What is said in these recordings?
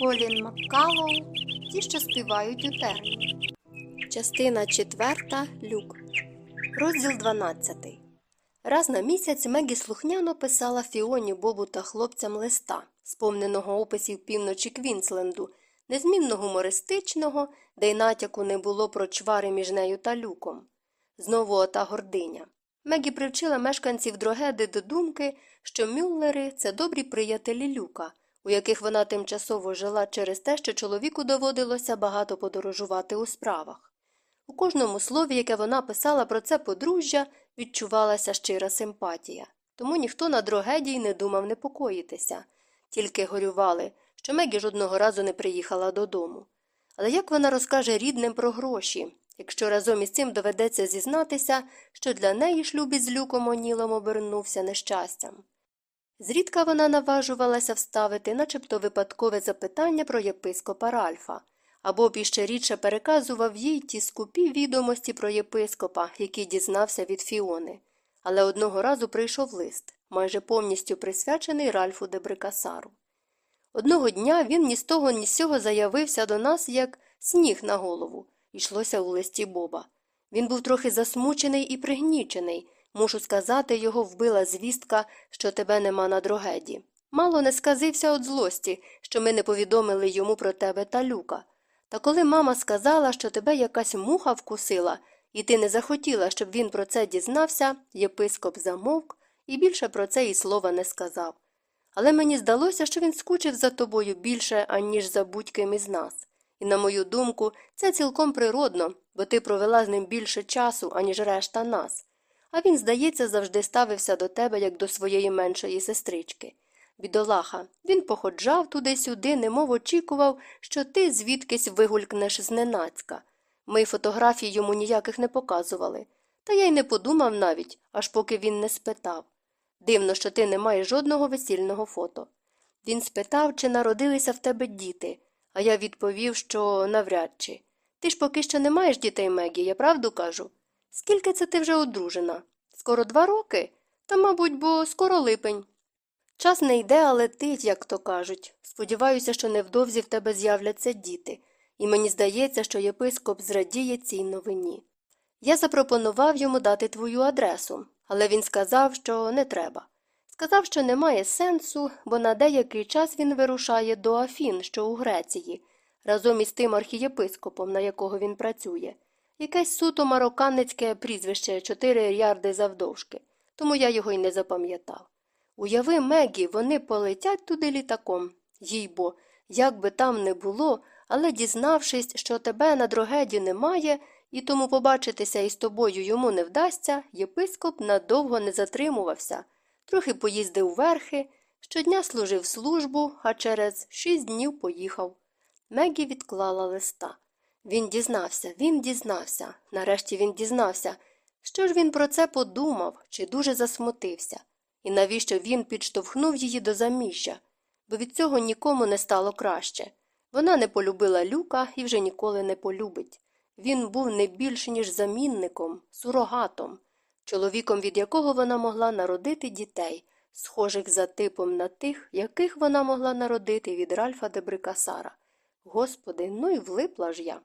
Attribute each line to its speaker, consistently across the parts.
Speaker 1: Колін Маккалоу Ті, що співають у терні.
Speaker 2: Частина 4. Люк. Розділ 12. Раз на місяць Мегі слухняно писала Фіоні, Бобу та хлопцям листа, сповненого описів півночі Квінсленду, незмінно гумористичного, де й натяку не було про чвари між нею та Люком. Знову ота гординя. Мегі привчила мешканців Дрогеди до думки, що Мюллери це добрі приятелі люка, у яких вона тимчасово жила через те, що чоловіку доводилося багато подорожувати у справах. У кожному слові, яке вона писала про це подружжя, відчувалася щира симпатія, тому ніхто на дрогедії не думав непокоїтися, тільки горювали, що Мегі жодного разу не приїхала додому. Але як вона розкаже рідним про гроші, якщо разом із цим доведеться зізнатися, що для неї шлюб із люком Онілом обернувся нещастям? Зрідка вона наважувалася вставити начебто випадкове запитання про єпископа Ральфа, або б іще рідше переказував їй ті скупі відомості про єпископа, які дізнався від Фіони. Але одного разу прийшов лист, майже повністю присвячений Ральфу де Брикасару. Одного дня він ні з того, ні з сього заявився до нас, як сніг на голову, йшлося у листі Боба. Він був трохи засмучений і пригнічений. Мушу сказати, його вбила звістка, що тебе нема на дрогеді. Мало не сказився від злості, що ми не повідомили йому про тебе та люка. Та коли мама сказала, що тебе якась муха вкусила, і ти не захотіла, щоб він про це дізнався, єпископ замовк і більше про це і слова не сказав. Але мені здалося, що він скучив за тобою більше, аніж за будь-ким із нас. І, на мою думку, це цілком природно, бо ти провела з ним більше часу, аніж решта нас. А він, здається, завжди ставився до тебе, як до своєї меншої сестрички. Бідолаха, він походжав туди-сюди, немов очікував, що ти звідкись вигулькнеш зненацька. Ми фотографій йому ніяких не показували. Та я й не подумав навіть, аж поки він не спитав. Дивно, що ти не маєш жодного весільного фото. Він спитав, чи народилися в тебе діти, а я відповів, що навряд чи. Ти ж поки що не маєш дітей, Мегі, я правду кажу? Скільки це ти вже одружена? Скоро два роки? Та, мабуть, бо скоро липень. Час не йде, а летить, як то кажуть. Сподіваюся, що невдовзі в тебе з'являться діти, і мені здається, що єпископ зрадіє цій новині. Я запропонував йому дати твою адресу, але він сказав, що не треба. Сказав, що немає сенсу, бо на деякий час він вирушає до Афін, що у Греції, разом із тим архієпископом, на якого він працює. Якесь суто марокканецьке прізвище чотири ярди завдовжки, тому я його й не запам'ятав. Уяви, Мегі, вони полетять туди літаком. Їй бо, як би там не було, але дізнавшись, що тебе на дрогеді немає, і тому побачитися із тобою йому не вдасться, єпископ надовго не затримувався, трохи поїздив верхи, щодня служив службу, а через шість днів поїхав. Мегі відклала листа. Він дізнався, він дізнався. Нарешті він дізнався. Що ж він про це подумав, чи дуже засмутився, і навіщо він підштовхнув її до заміжжя, бо від цього нікому не стало краще. Вона не полюбила люка і вже ніколи не полюбить. Він був не більш ніж замінником, сурогатом, чоловіком, від якого вона могла народити дітей, схожих за типом на тих, яких вона могла народити від Ральфа де Брикасара. Господи, ну й влипла ж я.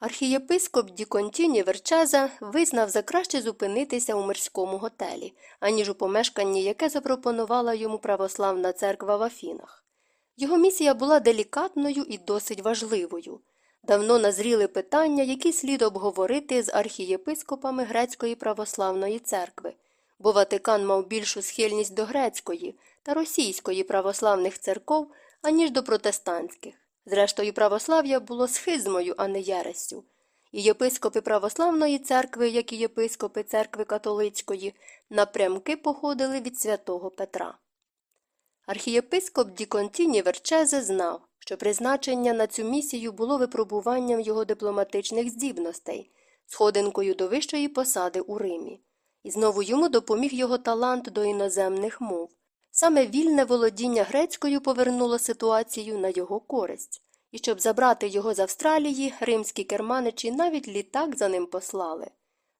Speaker 2: Архієпископ Діконтіні Верчеза визнав за краще зупинитися у мирському готелі, аніж у помешканні, яке запропонувала йому православна церква в Афінах. Його місія була делікатною і досить важливою. Давно назріли питання, які слід обговорити з архієпископами Грецької православної церкви, бо Ватикан мав більшу схильність до грецької та російської православних церков, аніж до протестантських. Зрештою, православ'я було схизмою, а не єресю. І єпископи православної церкви, як і єпископи церкви католицької, напрямки походили від святого Петра. Архієпископ Діконтіні Верчезе знав, що призначення на цю місію було випробуванням його дипломатичних здібностей, сходинкою до вищої посади у Римі, і знову йому допоміг його талант до іноземних мов. Саме вільне володіння грецькою повернуло ситуацію на його користь, і щоб забрати його з Австралії, римські керманичі навіть літак за ним послали.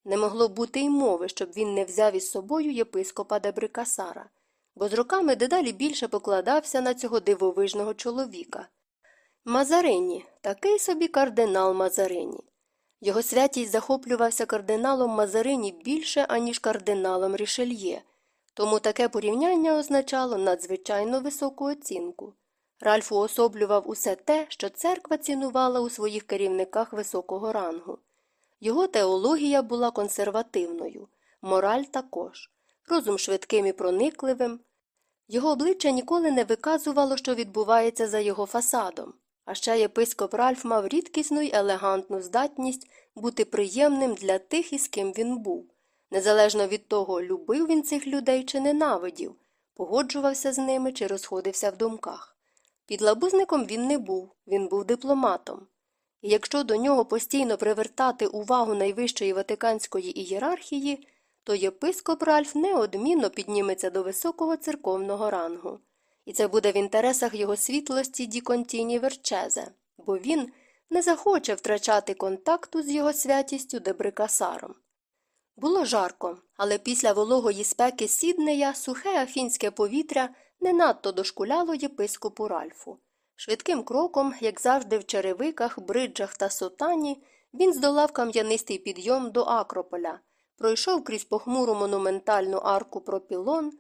Speaker 2: Не могло бути й мови, щоб він не взяв із собою єпископа Дебрикасара, бо з роками дедалі більше покладався на цього дивовижного чоловіка. Мазарині, такий собі кардинал Мазарині. Його святість захоплювався кардиналом Мазарині більше, аніж кардиналом Рішельє, тому таке порівняння означало надзвичайно високу оцінку. Ральф уособлював усе те, що церква цінувала у своїх керівниках високого рангу. Його теологія була консервативною, мораль також, розум швидким і проникливим. Його обличчя ніколи не виказувало, що відбувається за його фасадом. А ще єпископ Ральф мав рідкісну й елегантну здатність бути приємним для тих, із ким він був. Незалежно від того, любив він цих людей чи ненавидів, погоджувався з ними чи розходився в думках. Підлабузником він не був, він був дипломатом. І якщо до нього постійно привертати увагу найвищої ватиканської ієрархії, то єпископ Ральф неодмінно підніметься до високого церковного рангу. І це буде в інтересах його світлості Ді Контіні Верчезе, бо він не захоче втрачати контакту з його святістю Дебрикасаром. Було жарко, але після вологої спеки Сіднея сухе афінське повітря не надто дошкуляло єпископу Ральфу. Швидким кроком, як завжди в черевиках, бриджах та сотані, він здолав кам'янистий підйом до Акрополя, пройшов крізь похмуру монументальну арку пропілон,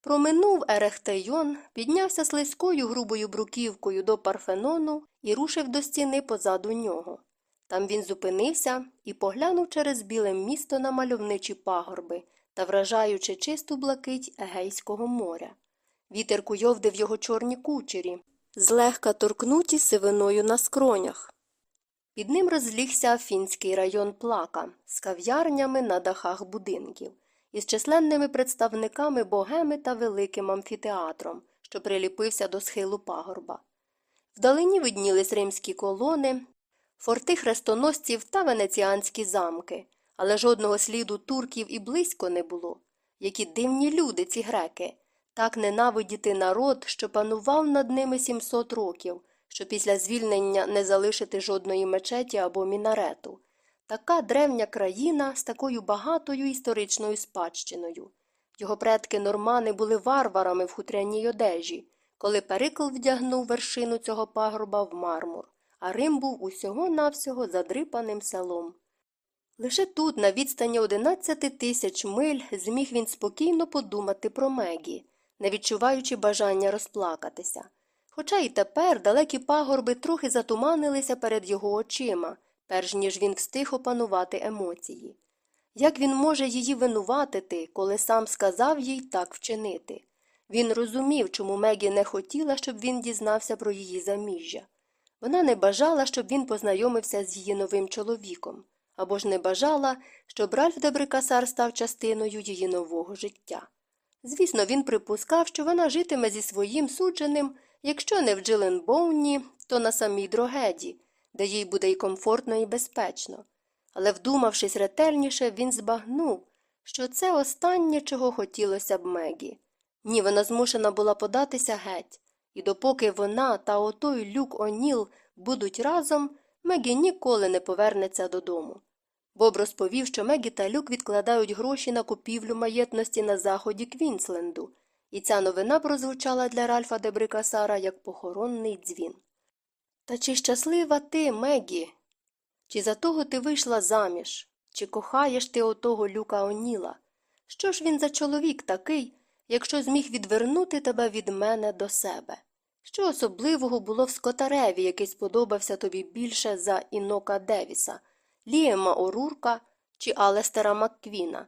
Speaker 2: проминув Ерехтейон, піднявся слизькою грубою бруківкою до Парфенону і рушив до стіни позаду нього. Там він зупинився і поглянув через біле місто на мальовничі пагорби та вражаючи чисту блакить Егейського моря. Вітер куйовдив його чорні кучері, злегка торкнуті сивиною на скронях. Під ним розлігся Афінський район Плака з кав'ярнями на дахах будинків, із численними представниками богеми та великим амфітеатром, що приліпився до схилу пагорба. Вдалині виднілись римські колони, форти хрестоносців та венеціанські замки, але жодного сліду турків і близько не було. Які дивні люди ці греки, так ненавидіти народ, що панував над ними 700 років, що після звільнення не залишити жодної мечеті або мінарету. Така древня країна з такою багатою історичною спадщиною. Його предки нормани були варварами в хутряній одежі, коли Перикл вдягнув вершину цього пагорба в мармур, а Рим був усього навсього задрипаним селом. Лише тут, на відстані 11 тисяч миль, зміг він спокійно подумати про Мегі, не відчуваючи бажання розплакатися. Хоча і тепер далекі пагорби трохи затуманилися перед його очима, перш ніж він встиг опанувати емоції. Як він може її винуватити, коли сам сказав їй так вчинити? Він розумів, чому Мегі не хотіла, щоб він дізнався про її заміжжя. Вона не бажала, щоб він познайомився з її новим чоловіком, або ж не бажала, щоб Ральф Дебрикасар став частиною її нового життя. Звісно, він припускав, що вона житиме зі своїм судженим, якщо не в Джиленбоуні, то на самій дрогеді, де їй буде й комфортно, і безпечно. Але, вдумавшись ретельніше, він збагнув, що це останнє, чого хотілося б Мегі. Ні, вона змушена була податися геть, і допоки вона та отой люк Оніл будуть разом, Мегі ніколи не повернеться додому. Боб розповів, що Мегі та Люк відкладають гроші на купівлю маєтності на заході Квінсленду, і ця новина прозвучала для Ральфа де Брікассара як похоронний дзвін. Та чи щаслива ти, Мегі? Чи за того ти вийшла заміж? Чи кохаєш ти отого Люка О'Ніла? Що ж він за чоловік такий, якщо зміг відвернути тебе від мене до себе? Що особливого було в скотареві, який сподобався тобі більше за Інока Девіса, Ліема Орурка чи Алестера Макквіна?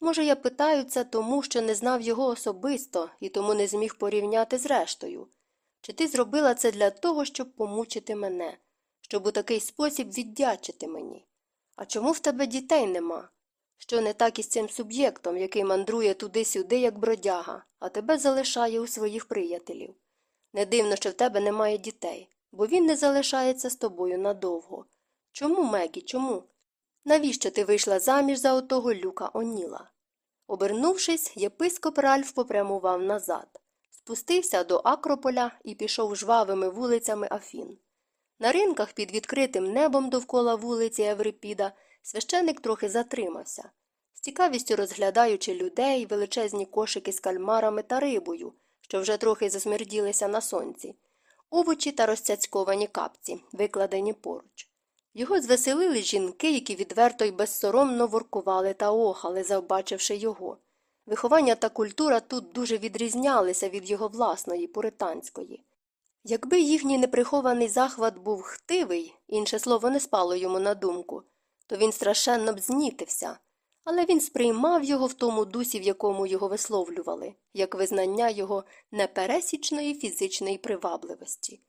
Speaker 2: Може, я питаю це тому, що не знав його особисто і тому не зміг порівняти з рештою? Чи ти зробила це для того, щоб помучити мене, щоб у такий спосіб віддячити мені? А чому в тебе дітей нема? Що не так із цим суб'єктом, який мандрує туди-сюди, як бродяга, а тебе залишає у своїх приятелів? Не дивно, що в тебе немає дітей, бо він не залишається з тобою надовго. Чому, Мегі, чому? Навіщо ти вийшла заміж за отого люка Оніла? Обернувшись, єпископ Ральф попрямував назад, спустився до Акрополя і пішов жвавими вулицями Афін. На ринках під відкритим небом довкола вулиці Еврипіда священик трохи затримався. з цікавістю розглядаючи людей, величезні кошики з кальмарами та рибою, що вже трохи засмерділися на сонці, овочі та розцяцьковані капці, викладені поруч. Його звеселили жінки, які відверто й безсоромно воркували та охали, завбачивши його. Виховання та культура тут дуже відрізнялися від його власної, пуританської. Якби їхній неприхований захват був хтивий, інше слово не спало йому на думку, то він страшенно б знітився, але він сприймав його в тому дусі, в якому його висловлювали, як визнання його непересічної фізичної привабливості.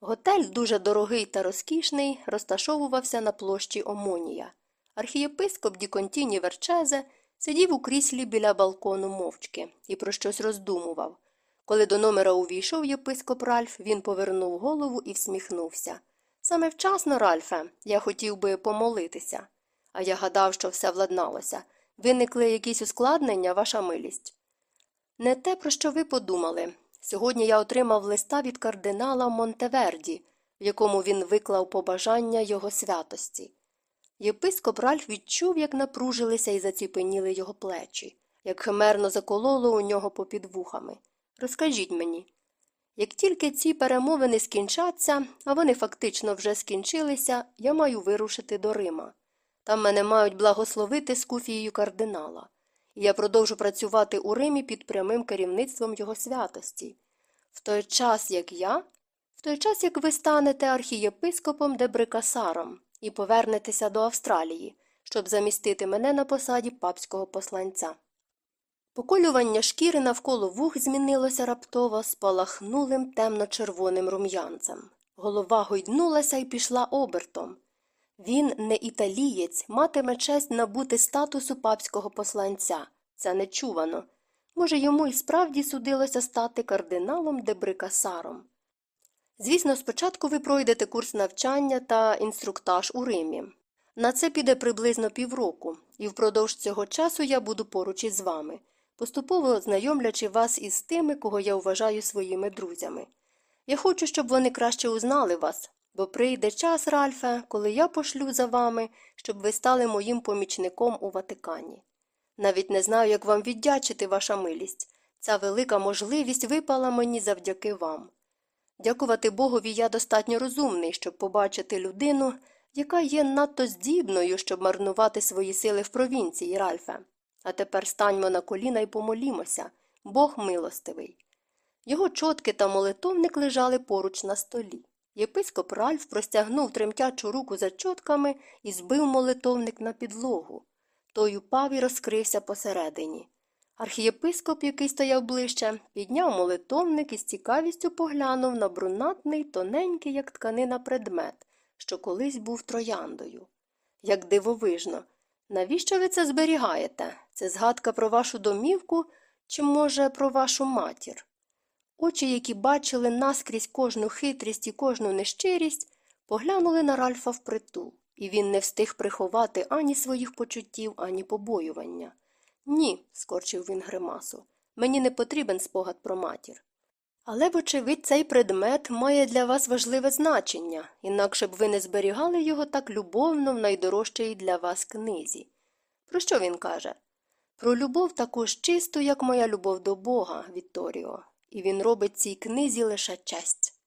Speaker 2: Готель, дуже дорогий та розкішний, розташовувався на площі Омонія. Архієпископ Діконтіні Верчезе сидів у кріслі біля балкону мовчки і про щось роздумував. Коли до номера увійшов єпископ Ральф, він повернув голову і всміхнувся. Саме вчасно, Ральфе, я хотів би помолитися. А я гадав, що все владналося. Виникли якісь ускладнення, ваша милість. Не те, про що ви подумали. Сьогодні я отримав листа від кардинала Монтеверді, в якому він виклав побажання його святості. Єпископ Ральф відчув, як напружилися і заціпеніли його плечі, як химерно закололо у нього попід вухами. Розкажіть мені. Як тільки ці перемовини скінчаться, а вони фактично вже скінчилися, я маю вирушити до Рима. Там мене мають благословити з куфією кардинала. І я продовжу працювати у Римі під прямим керівництвом його святості. В той час, як я, в той час, як ви станете архієпископом Дебрикасаром і повернетеся до Австралії, щоб замістити мене на посаді папського посланця. Поколювання шкіри навколо вух змінилося раптово спалахнулим темно-червоним рум'янцем. Голова гойднулася і пішла обертом. Він не італієць, матиме честь набути статусу папського посланця. Це нечувано. Може, йому і справді судилося стати кардиналом Дебрикасаром. Звісно, спочатку ви пройдете курс навчання та інструктаж у Римі. На це піде приблизно півроку, і впродовж цього часу я буду поруч із вами, поступово знайомлячи вас із тими, кого я вважаю своїми друзями. Я хочу, щоб вони краще узнали вас, бо прийде час, Ральфе, коли я пошлю за вами, щоб ви стали моїм помічником у Ватикані. Навіть не знаю, як вам віддячити, ваша милість. Ця велика можливість випала мені завдяки вам. Дякувати Богові, я достатньо розумний, щоб побачити людину, яка є надто здібною, щоб марнувати свої сили в провінції, Ральфе. А тепер станьмо на коліна і помолімося. Бог милостивий. Його чотки та молитовник лежали поруч на столі. Єпископ Ральф простягнув тремтячу руку за чотками і збив молитовник на підлогу. Той упав і розкрився посередині. Архієпископ, який стояв ближче, підняв молитовник і з цікавістю поглянув на брунатний, тоненький, як тканина предмет, що колись був трояндою. Як дивовижно. Навіщо ви це зберігаєте? Це згадка про вашу домівку чи, може, про вашу матір? Очі, які бачили наскрізь кожну хитрість і кожну нещирість, поглянули на Ральфа впритул, і він не встиг приховати ані своїх почуттів, ані побоювання. Ні, скорчив він гримасу, мені не потрібен спогад про матір. Але, вочевидь, цей предмет має для вас важливе значення, інакше б ви не зберігали його так любовно в найдорожчій для вас книзі. Про що він каже? Про любов також чисту, як моя любов до Бога, Вікторіо, і він робить цій книзі лише честь.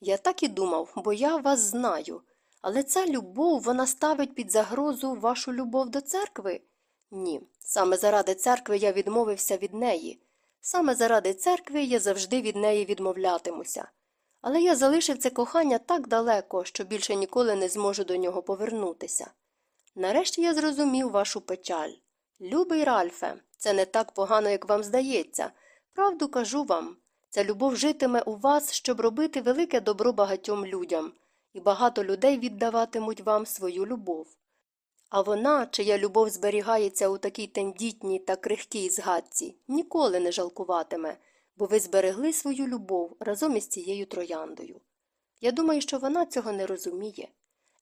Speaker 2: Я так і думав, бо я вас знаю, але ця любов вона ставить під загрозу вашу любов до церкви? Ні, саме заради церкви я відмовився від неї. Саме заради церкви я завжди від неї відмовлятимуся. Але я залишив це кохання так далеко, що більше ніколи не зможу до нього повернутися. Нарешті я зрозумів вашу печаль. Любий Ральфе, це не так погано, як вам здається. Правду кажу вам. Ця любов житиме у вас, щоб робити велике добро багатьом людям, і багато людей віддаватимуть вам свою любов. А вона, чия любов зберігається у такій тендітній та крихкій згадці, ніколи не жалкуватиме, бо ви зберегли свою любов разом із цією трояндою. Я думаю, що вона цього не розуміє.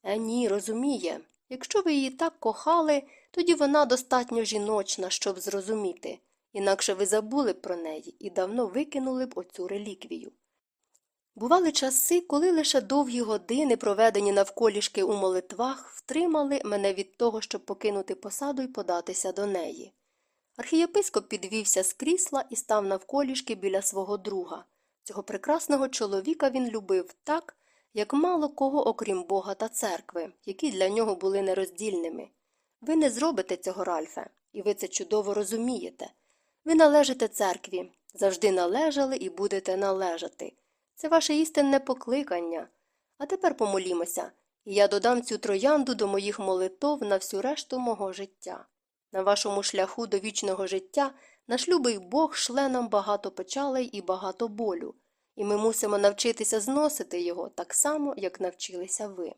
Speaker 2: Е, ні, розуміє. Якщо ви її так кохали, тоді вона достатньо жіночна, щоб зрозуміти, інакше ви забули б про неї і давно викинули б оцю реліквію. Бували часи, коли лише довгі години, проведені навколішки у молитвах, втримали мене від того, щоб покинути посаду і податися до неї. Архієпископ підвівся з крісла і став навколішки біля свого друга. Цього прекрасного чоловіка він любив так, як мало кого, окрім Бога та церкви, які для нього були нероздільними. Ви не зробите цього, Ральфе, і ви це чудово розумієте. Ви належите церкві, завжди належали і будете належати. Це ваше істинне покликання. А тепер помолімося, і я додам цю троянду до моїх молитов на всю решту мого життя. На вашому шляху до вічного життя наш любий Бог шле нам багато печалей і багато болю, і ми мусимо навчитися зносити його так само, як навчилися ви.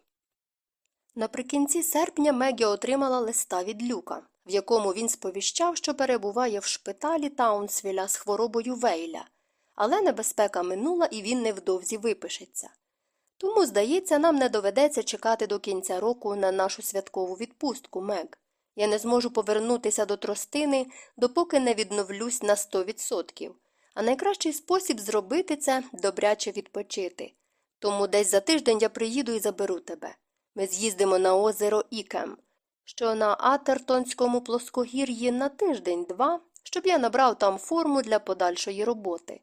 Speaker 2: Наприкінці серпня Мегі отримала листа від Люка, в якому він сповіщав, що перебуває в шпиталі Таунсвіля з хворобою Вейля, але небезпека минула і він невдовзі випишеться. Тому, здається, нам не доведеться чекати до кінця року на нашу святкову відпустку, Мег. Я не зможу повернутися до тростини, допоки не відновлюсь на 100%. А найкращий спосіб зробити це добряче відпочити. Тому десь за тиждень я приїду і заберу тебе. Ми з'їздимо на озеро Ікем, що на Атертонському плоскогір'ї на тиждень-два, щоб я набрав там форму для подальшої роботи.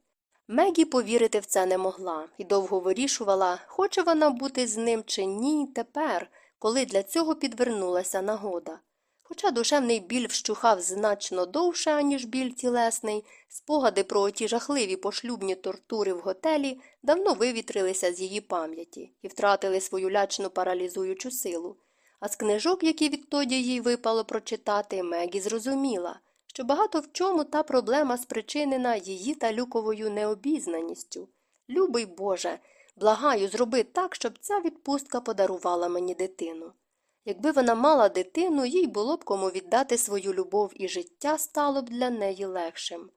Speaker 2: Мегі повірити в це не могла і довго вирішувала, хоче вона бути з ним чи ні тепер, коли для цього підвернулася нагода. Хоча душевний біль вщухав значно довше, аніж біль тілесний, спогади про оті жахливі пошлюбні тортури в готелі давно вивітрилися з її пам'яті і втратили свою лячну паралізуючу силу. А з книжок, які відтоді їй випало прочитати, Мегі зрозуміла, що багато в чому та проблема спричинена її та люковою необізнаністю. Любий Боже, благаю, зроби так, щоб ця відпустка подарувала мені дитину. Якби вона мала дитину, їй було б кому віддати свою любов і життя стало б для неї легшим.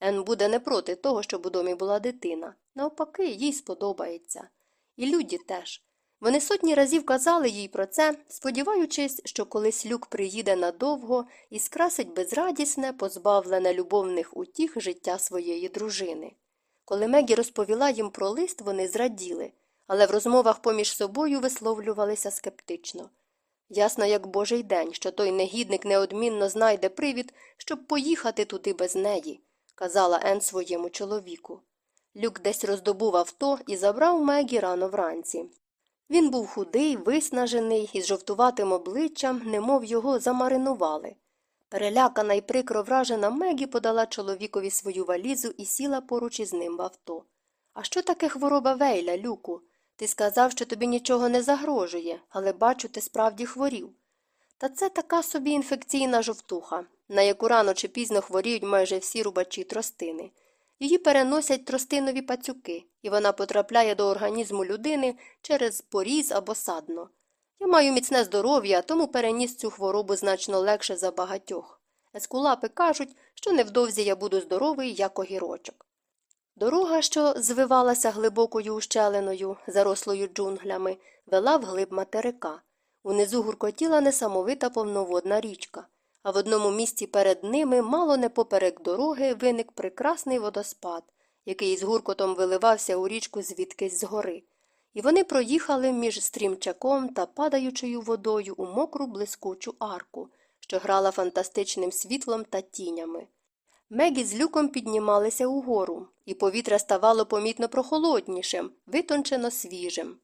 Speaker 2: Ен буде не проти того, щоб у домі була дитина. Навпаки, їй сподобається. І люди теж. Вони сотні разів казали їй про це, сподіваючись, що колись люк приїде надовго і скрасить безрадісне, позбавлене любовних утіх життя своєї дружини. Коли Мегі розповіла їм про лист, вони зраділи, але в розмовах поміж собою висловлювалися скептично. Ясно, як божий день, що той негідник неодмінно знайде привід, щоб поїхати туди без неї, казала Ен своєму чоловіку. Люк десь роздобув авто і забрав Мегі рано вранці. Він був худий, виснажений із жовтуватим обличчям, немов його замаринували. Перелякана й прикро вражена Мегі подала чоловікові свою валізу і сіла поруч із ним в авто. А що таке хвороба Вейля, Люку? Ти сказав, що тобі нічого не загрожує, але бачу, ти справді хворів. Та це така собі інфекційна жовтуха, на яку рано чи пізно хворіють майже всі рубачі тростини. Її переносять тростинові пацюки, і вона потрапляє до організму людини через поріз або садно. Я маю міцне здоров'я, тому переніс цю хворобу значно легше за багатьох. Ескулапи кажуть, що невдовзі я буду здоровий, як огірочок. Дорога, що звивалася глибокою ущелиною, зарослою джунглями, вела вглиб материка. Унизу гуркотіла несамовита повноводна річка, а в одному місці перед ними, мало не поперек дороги, виник прекрасний водоспад, який з гуркотом виливався у річку звідкись згори. І вони проїхали між стрімчаком та падаючою водою у мокру блискучу арку, що грала фантастичним світлом та тінями. Мегі з люком піднімалися угору, і повітря ставало помітно прохолоднішим, витончено свіжим.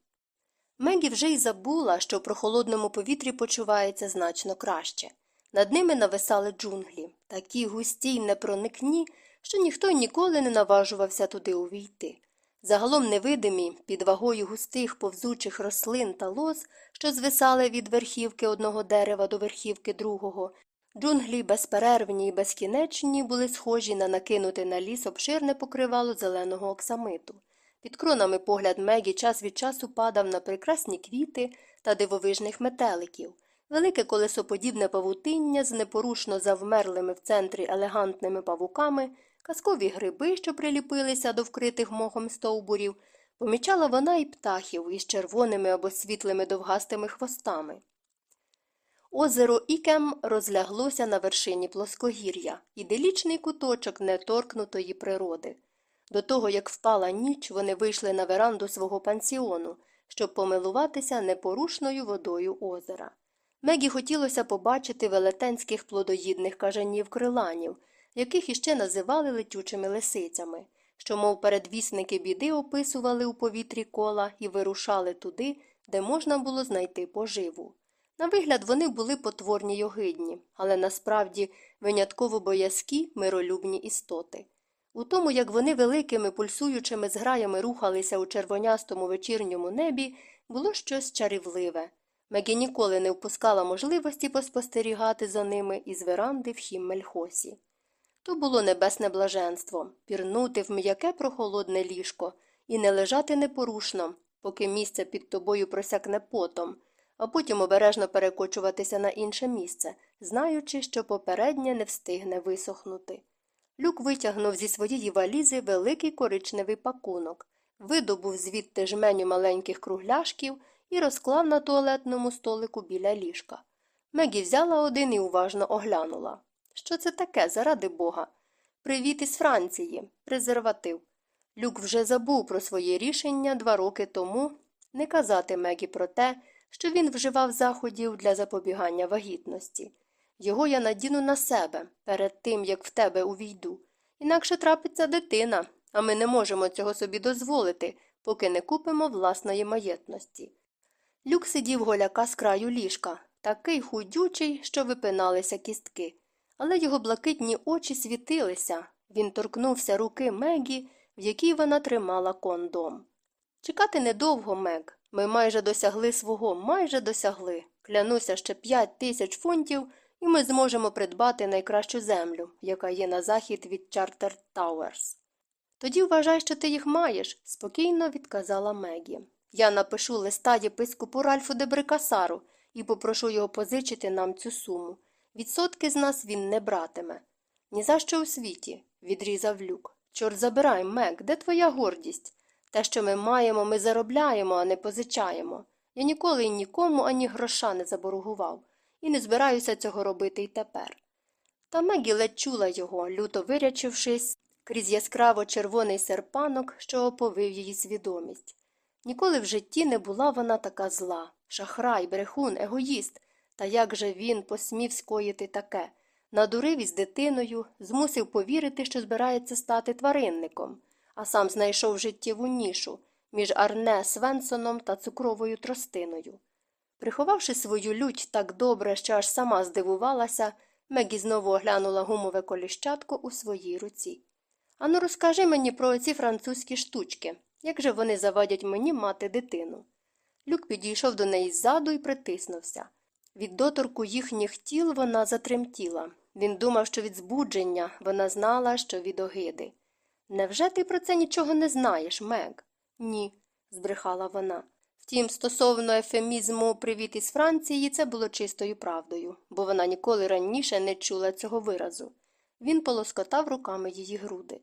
Speaker 2: Мегі вже й забула, що в прохолодному повітрі почувається значно краще. Над ними нависали джунглі, такі густі й непроникні, що ніхто ніколи не наважувався туди увійти. Загалом невидимі, під вагою густих повзучих рослин та лоз, що звисали від верхівки одного дерева до верхівки другого, Джунглі безперервні і безкінечні були схожі на накинути на ліс обширне покривало зеленого оксамиту. Під кронами погляд Мегі час від часу падав на прекрасні квіти та дивовижних метеликів, велике колесоподібне павутиння з непорушно завмерлими в центрі елегантними павуками, казкові гриби, що приліпилися до вкритих мохом стовбурів, помічала вона і птахів із червоними або світлими довгастими хвостами. Озеро Ікем розляглося на вершині плоскогір'я, іделічний куточок неторкнутої природи. До того, як впала ніч, вони вийшли на веранду свого пансіону, щоб помилуватися непорушною водою озера. Мегі хотілося побачити велетенських плодоїдних кажанів криланів, яких іще називали летючими лисицями, що, мов передвісники біди, описували у повітрі кола і вирушали туди, де можна було знайти поживу. На вигляд вони були потворні й огидні, але насправді винятково боязкі, миролюбні істоти. У тому, як вони великими пульсуючими зграями рухалися у червонястому вечірньому небі, було щось чарівливе. Мегі ніколи не впускала можливості поспостерігати за ними із веранди в Хіммельхосі. То було небесне блаженство пірнути в м'яке прохолодне ліжко і не лежати непорушно, поки місце під тобою просякне потом, а потім обережно перекочуватися на інше місце, знаючи, що попереднє не встигне висохнути. Люк витягнув зі своєї валізи великий коричневий пакунок, видобув звідти жменю маленьких кругляшків і розклав на туалетному столику біля ліжка. Мегі взяла один і уважно оглянула. Що це таке, заради бога? Привіт із Франції, презерватив. Люк вже забув про своє рішення два роки тому не казати Мегі про те, що він вживав заходів для запобігання вагітності. Його я надіну на себе перед тим, як в тебе увійду. Інакше трапиться дитина, а ми не можемо цього собі дозволити, поки не купимо власної маєтності. Люк сидів голяка з краю ліжка, такий худючий, що випиналися кістки, але його блакитні очі світилися. Він торкнувся руки Мегі, в якій вона тримала кондом. Чекати недовго, Мег. Ми майже досягли свого, майже досягли. Клянуся ще п'ять тисяч фунтів, і ми зможемо придбати найкращу землю, яка є на захід від Чартер Тауерс. Тоді вважай, що ти їх маєш, спокійно відказала Мегі. Я напишу листа єпископу Ральфу де Брикасару і попрошу його позичити нам цю суму. Відсотки з нас він не братиме. Ні за що у світі, відрізав люк. Чорт забирай, Мек, де твоя гордість? Те, що ми маємо, ми заробляємо, а не позичаємо. Я ніколи й нікому ані гроша не заборгував, і не збираюся цього робити й тепер. Та Мегі ледь чула його, люто вирячившись крізь яскраво червоний серпанок, що оповив її свідомість. Ніколи в житті не була вона така зла, шахрай, брехун, егоїст. Та як же він посмів скоїти таке? Надурив із дитиною, змусив повірити, що збирається стати тваринником, а сам знайшов життєву нішу між Арне Свенсоном та цукровою тростиною. Приховавши свою лють так добре, що аж сама здивувалася, Мегі знову оглянула гумове коліщатко у своїй руці. Ану, розкажи мені про оці французькі штучки, як же вони завадять мені мати дитину. Люк підійшов до неї ззаду і притиснувся. Від доторку їхніх тіл вона затремтіла. Він думав, що від збудження вона знала, що від огиди. Невже ти про це нічого не знаєш, Мег? Ні, збрехала вона. Втім, стосовно ефемізму привіт із Франції, це було чистою правдою, бо вона ніколи раніше не чула цього виразу. Він полоскотав руками її груди.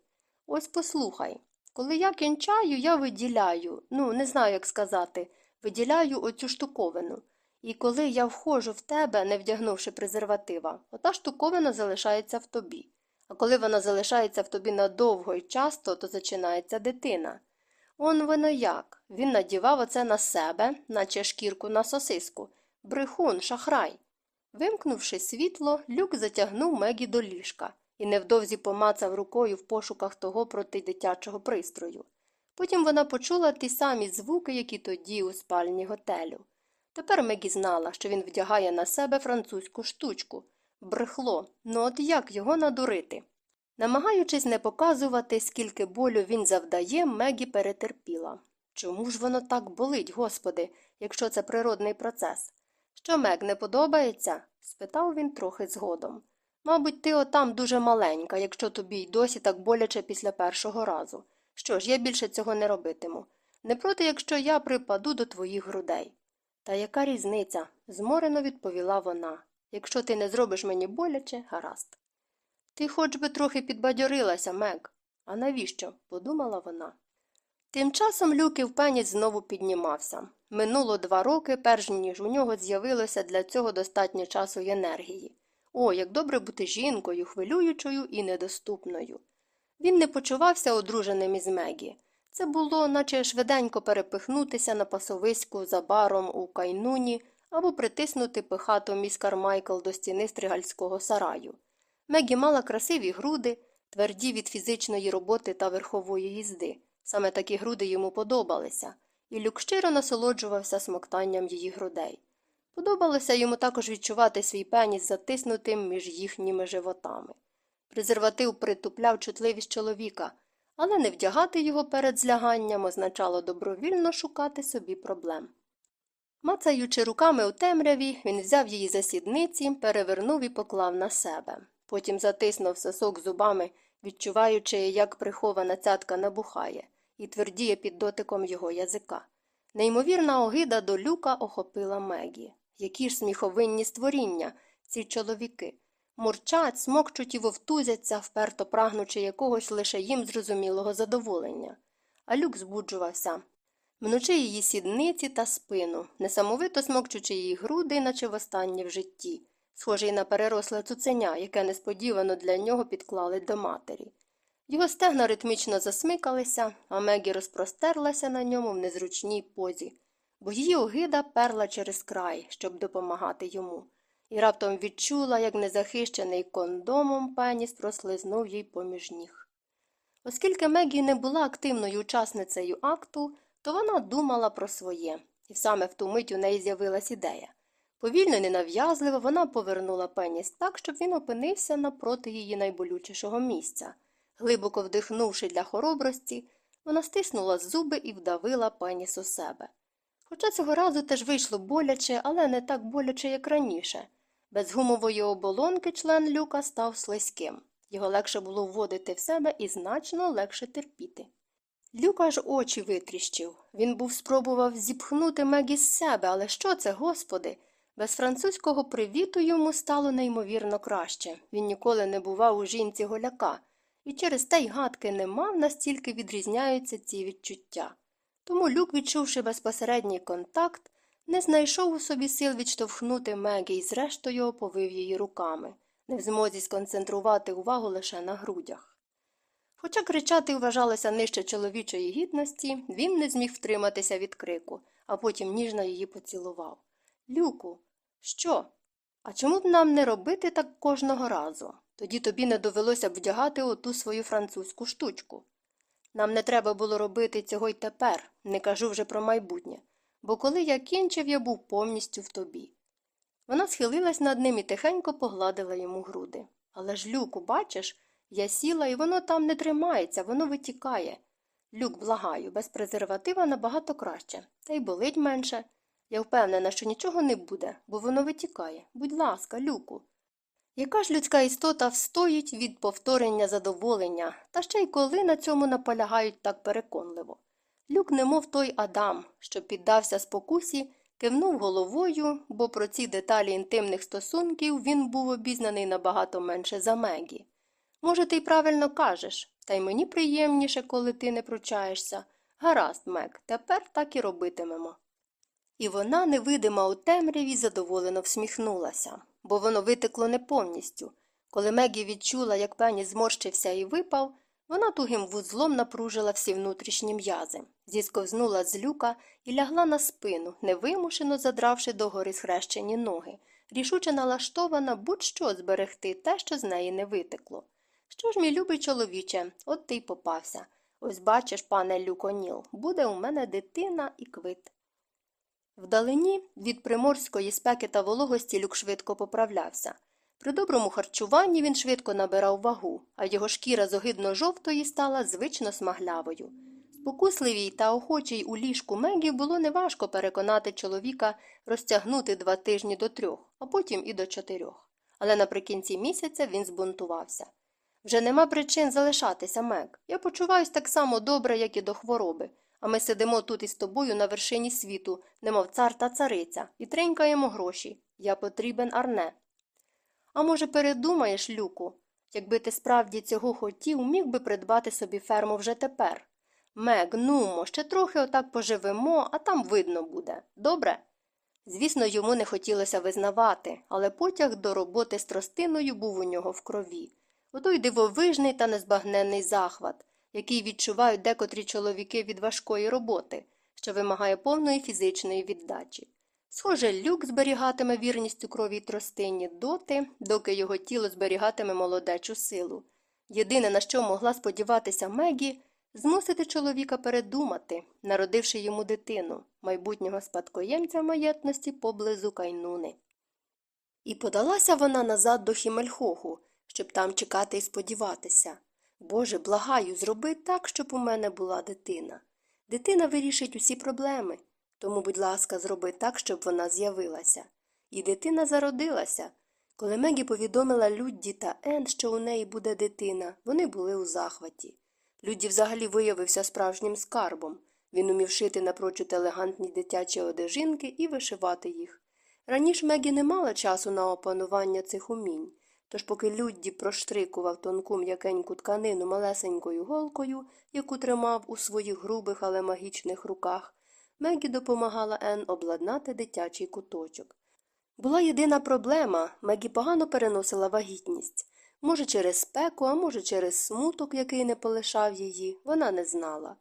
Speaker 2: Ось послухай. Коли я кінчаю, я виділяю, ну, не знаю, як сказати, виділяю оцю штуковину. І коли я входжу в тебе, не вдягнувши презерватива, ота штуковина залишається в тобі. А коли вона залишається в тобі надовго і часто, то зачинається дитина. Он воно як. Він надівав оце на себе, наче шкірку на сосиску. Брехун, шахрай. Вимкнувши світло, люк затягнув Мегі до ліжка і невдовзі помацав рукою в пошуках того протидитячого пристрою. Потім вона почула ті самі звуки, які тоді у спальні готелю. Тепер Мегі знала, що він вдягає на себе французьку штучку. Брехло, ну от як його надурити? Намагаючись не показувати, скільки болю він завдає, Мегі перетерпіла. Чому ж воно так болить, господи, якщо це природний процес? Що Мег не подобається? спитав він трохи згодом. Мабуть, ти отам дуже маленька, якщо тобі й досі так боляче після першого разу. Що ж, я більше цього не робитиму. Не проти, якщо я припаду до твоїх грудей. Та яка різниця? зморено відповіла вона. Якщо ти не зробиш мені боляче, гаразд. Ти хоч би трохи підбадьорилася, Мег. А навіщо? подумала вона. Тим часом Люків пеніс знову піднімався. Минуло два роки, перш ніж у нього з'явилося для цього достатньо часу й енергії. О, як добре бути жінкою, хвилюючою і недоступною. Він не почувався одруженим із Мегі. Це було, наче швиденько перепихнутися на пасовиську за баром у кайнуні або притиснути пихату міс Кармайкл до стіни стригальського сараю. Мегі мала красиві груди, тверді від фізичної роботи та верхової їзди. Саме такі груди йому подобалися, і Люк щиро насолоджувався смоктанням її грудей. Подобалося йому також відчувати свій пеніс затиснутим між їхніми животами. Презерватив притупляв чутливість чоловіка, але не вдягати його перед зляганням означало добровільно шукати собі проблем. Мацаючи руками у темряві, він взяв її за сідниці, перевернув і поклав на себе. Потім затиснув сосок зубами, відчуваючи, як прихована цятка набухає, і твердіє під дотиком його язика. Неймовірна огида до люка охопила Мегі. Які ж сміховинні створіння, ці чоловіки. Мурчать, смокчуть і вовтузяться, вперто прагнучи якогось лише їм зрозумілого задоволення. А люк збуджувався, мнучи її сідниці та спину, несамовито смокчучи її груди, наче востаннє в житті, схожий на переросле цуценя, яке несподівано для нього підклали до матері. Його стегна ритмічно засмикалися, а Мегі розпростерлася на ньому в незручній позі, бо її огида перла через край, щоб допомагати йому, і раптом відчула, як незахищений кондомом пеніс прослизнув їй поміж ніг. Оскільки Мегі не була активною учасницею акту, то вона думала про своє, і саме в ту мить у неї з'явилась ідея. Повільно ненав'язливо вона повернула пеніс так, щоб він опинився напроти її найболючішого місця. Глибоко вдихнувши для хоробрості, вона стиснула зуби і вдавила пеніс у себе. Хоча цього разу теж вийшло боляче, але не так боляче, як раніше. Без гумової оболонки член люка став слизьким. Його легше було вводити в себе і значно легше терпіти. Люк аж очі витріщив. Він був спробував зіпхнути Мегі з себе, але що це, господи? Без французького привіту йому стало неймовірно краще. Він ніколи не бував у жінці голяка, і через те й гадки не мав, настільки відрізняються ці відчуття. Тому люк, відчувши безпосередній контакт, не знайшов у собі сил відштовхнути Мегі і зрештою оповив її руками, не в змозі сконцентрувати увагу лише на грудях. Хоча кричати вважалося нижче чоловічої гідності, він не зміг втриматися від крику, а потім ніжно її поцілував. Люку, що? А чому б нам не робити так кожного разу? Тоді тобі не довелося б вдягати оту свою французьку штучку. Нам не треба було робити цього й тепер, не кажу вже про майбутнє, бо коли я кінчив, я був повністю в тобі. Вона схилилась над ним і тихенько погладила йому груди. Але ж, Люку, бачиш, я сіла, і воно там не тримається, воно витікає. Люк, благаю, без презерватива набагато краще, та й болить менше. Я впевнена, що нічого не буде, бо воно витікає. Будь ласка, люку. Яка ж людська істота встоїть від повторення задоволення, та ще й коли на цьому наполягають так переконливо? Люк, немов той Адам, що піддався спокусі, кивнув головою, бо про ці деталі інтимних стосунків він був обізнаний набагато менше за Мегі. Може, ти й правильно кажеш, та й мені приємніше, коли ти не пручаєшся. Гаразд, Мек, тепер так і робитимемо. І вона, невидима у темряві, задоволено всміхнулася, бо воно витекло не повністю. Коли Мегі відчула, як пені зморщився і випав, вона тугим вузлом напружила всі внутрішні м'язи, зісковзнула з люка і лягла на спину, невимушено задравши догори схрещені ноги, рішуче налаштована будь-що зберегти те, що з неї не витекло. Що ж, мій любий чоловіче, от ти й попався. Ось бачиш, пане Люконіл, буде у мене дитина і квит. Вдалині від приморської спеки та вологості люк швидко поправлявся. При доброму харчуванні він швидко набирав вагу, а його шкіра з огидно жовтої стала звично смаглявою. Спокусливій та охочій у ліжку Мегі було неважко переконати чоловіка розтягнути два тижні до трьох, а потім і до чотирьох. Але наприкінці місяця він збунтувався. Вже нема причин залишатися, Мек. Я почуваюсь так само добре, як і до хвороби, а ми сидимо тут із тобою на вершині світу, немов цар та цариця, і тринькаємо гроші. Я потрібен Арне. А може, передумаєш, Люку? Якби ти справді цього хотів, міг би придбати собі ферму вже тепер. Мег, нумо, ще трохи отак поживемо, а там видно буде. Добре? Звісно, йому не хотілося визнавати, але потяг до роботи з тростиною був у нього в крові. отой дивовижний та незбагненний захват, який відчувають декотрі чоловіки від важкої роботи, що вимагає повної фізичної віддачі. Схоже, люк зберігатиме вірність у крові тростині доти, доки його тіло зберігатиме молодечу силу. Єдине, на що могла сподіватися Мегі, змусити чоловіка передумати, народивши йому дитину, майбутнього спадкоємця маєтності поблизу Кайнуни. І подалася вона назад до Хімельхоху, щоб там чекати і сподіватися. Боже, благаю, зроби так, щоб у мене була дитина. Дитина вирішить усі проблеми. Тому, будь ласка, зроби так, щоб вона з'явилася. І дитина зародилася. Коли Мегі повідомила Людді та Ен, що у неї буде дитина, вони були у захваті. Людді взагалі виявився справжнім скарбом. Він умів шити напрочуд елегантні дитячі одежинки і вишивати їх. Раніше Мегі не мала часу на опанування цих умінь, тож поки Людді проштрикував тонку м'якеньку тканину малесенькою голкою, яку тримав у своїх грубих, але магічних руках, Мегі допомагала Ен обладнати дитячий куточок. Була єдина проблема Мегі погано переносила вагітність. Може, через спеку, а може, через смуток, який не полишав її, вона не знала.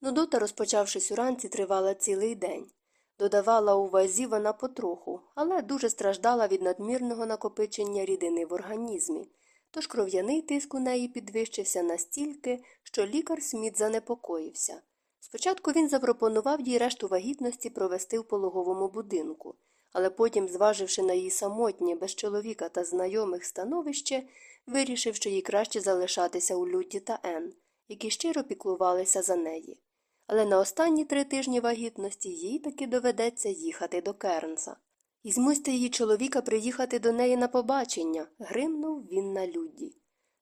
Speaker 2: Нудота, розпочавшись уранці, тривала цілий день. Додавала у вазі вона потроху, але дуже страждала від надмірного накопичення рідини в організмі, тож кров'яний тиск у неї підвищився настільки, що лікар Сміт занепокоївся. Спочатку він запропонував їй решту вагітності провести в пологовому будинку, але потім, зваживши на її самотнє, без чоловіка та знайомих становище, вирішив, що їй краще залишатися у Люді та Ен, які щиро піклувалися за неї. Але на останні три тижні вагітності їй таки доведеться їхати до Кернса. І змусьте її чоловіка приїхати до неї на побачення, гримнув він на Люді.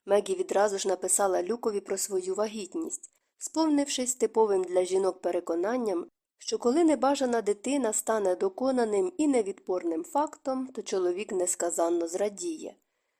Speaker 2: Мегі відразу ж написала Люкові про свою вагітність, сповнившись типовим для жінок переконанням, що коли небажана дитина стане доконаним і невідпорним фактом, то чоловік несказанно зрадіє.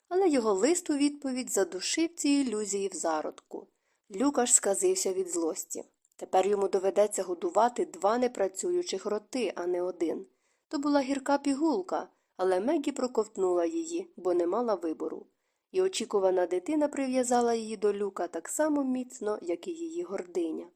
Speaker 2: Але його лист у відповідь задушив ці ілюзії в зародку. Люкаш сказився від злості. Тепер йому доведеться годувати два непрацюючих роти, а не один. То була гірка пігулка, але Мегі проковтнула її, бо не мала вибору. І очікувана дитина прив'язала її до люка так само міцно, як і її гординя.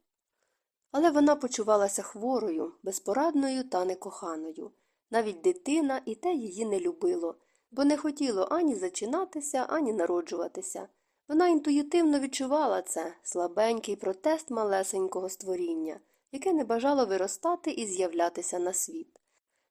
Speaker 2: Але вона почувалася хворою, безпорадною та некоханою. Навіть дитина і те її не любило, бо не хотіло ані зачинатися, ані народжуватися. Вона інтуїтивно відчувала це слабенький протест малесенького створіння, яке не бажало виростати і з'являтися на світ.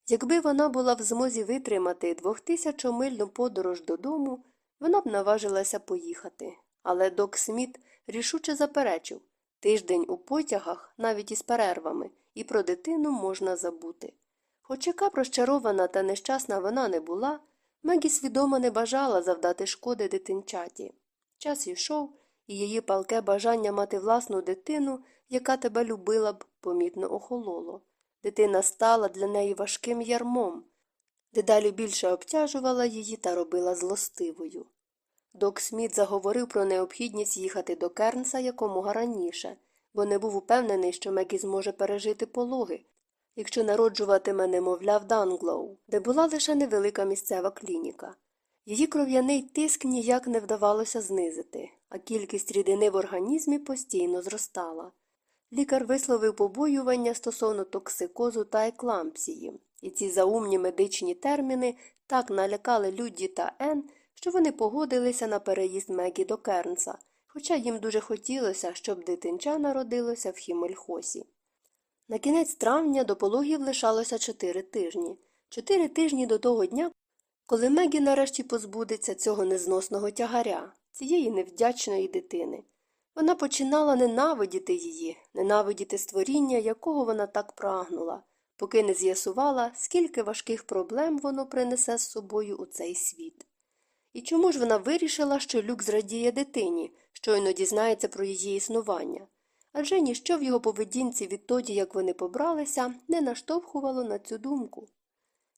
Speaker 2: Якби вона була в змозі витримати двохтисячомильну подорож додому, вона б наважилася поїхати. Але док Сміт рішуче заперечив тиждень у потягах, навіть із перервами, і про дитину можна забути. Хоч яка розчарована та нещасна вона не була, Мегі свідомо не бажала завдати шкоди дитинчаті. Час йшов, і її палке бажання мати власну дитину, яка тебе любила б, помітно охололо. Дитина стала для неї важким ярмом, дедалі більше обтяжувала її та робила злостивою. Док Сміт заговорив про необхідність їхати до Кернса якомога раніше, бо не був упевнений, що Мегі зможе пережити пологи, якщо народжуватиме немовля в Данглоу, де була лише невелика місцева клініка. Її кров'яний тиск ніяк не вдавалося знизити, а кількість рідини в організмі постійно зростала. Лікар висловив побоювання стосовно токсикозу та еклампсії, і ці заумні медичні терміни так налякали Людді та Ен, що вони погодилися на переїзд Мегі до Кернса, хоча їм дуже хотілося, щоб дитинча народилося в Хімельхосі. На кінець травня до пологів лишалося чотири тижні, чотири тижні до того дня, коли Мегі нарешті позбудеться цього незносного тягаря, цієї невдячної дитини. Вона починала ненавидіти її, ненавидіти створіння, якого вона так прагнула, поки не з'ясувала, скільки важких проблем воно принесе з собою у цей світ. І чому ж вона вирішила, що люк зрадіє дитині, щойно дізнається про її існування? Адже ніщо в його поведінці відтоді, як вони побралися, не наштовхувало на цю думку.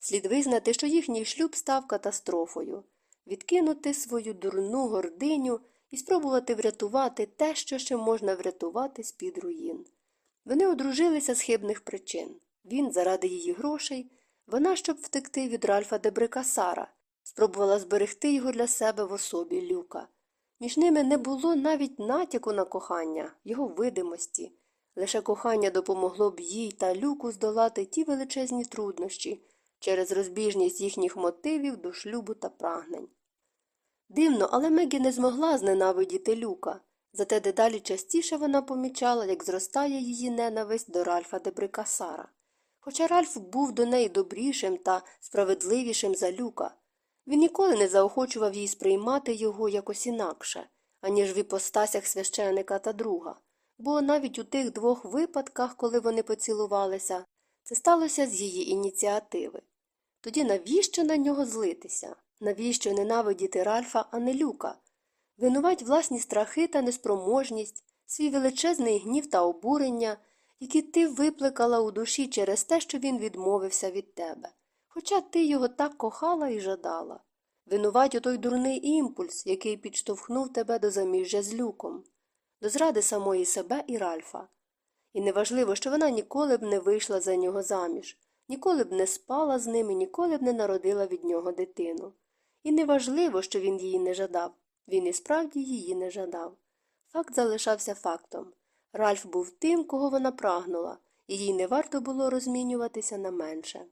Speaker 2: Слід визнати, що їхній шлюб став катастрофою, відкинути свою дурну гординю і спробувати врятувати те, що ще можна врятувати з під руїн. Вони одружилися з хибних причин він заради її грошей, вона, щоб втекти від Ральфа Дебрикасара, спробувала зберегти його для себе в особі люка. Між ними не було навіть натяку на кохання, його видимості. Лише кохання допомогло б їй та люку здолати ті величезні труднощі через розбіжність їхніх мотивів до шлюбу та прагнень. Дивно, але Мегі не змогла зненавидіти люка. Зате дедалі частіше вона помічала, як зростає її ненависть до Ральфа де Брикасара. Хоча Ральф був до неї добрішим та справедливішим за люка, він ніколи не заохочував їй сприймати його якось інакше, аніж в іпостасях священика та друга, бо навіть у тих двох випадках, коли вони поцілувалися, це сталося з її ініціативи. Тоді навіщо на нього злитися? Навіщо ненавидіти Ральфа, а не люка? Винувать власні страхи та неспроможність, свій величезний гнів та обурення, які ти випликала у душі через те, що він відмовився від тебе, хоча ти його так кохала і жадала. Винувать отой дурний імпульс, який підштовхнув тебе до заміжжя з люком, до зради самої себе і Ральфа. І неважливо, що вона ніколи б не вийшла за нього заміж, ніколи б не спала з ним і ніколи б не народила від нього дитину. І неважливо, що він її не жадав. Він і справді її не жадав. Факт залишався фактом. Ральф був тим, кого вона прагнула, і їй не варто було розмінюватися на менше.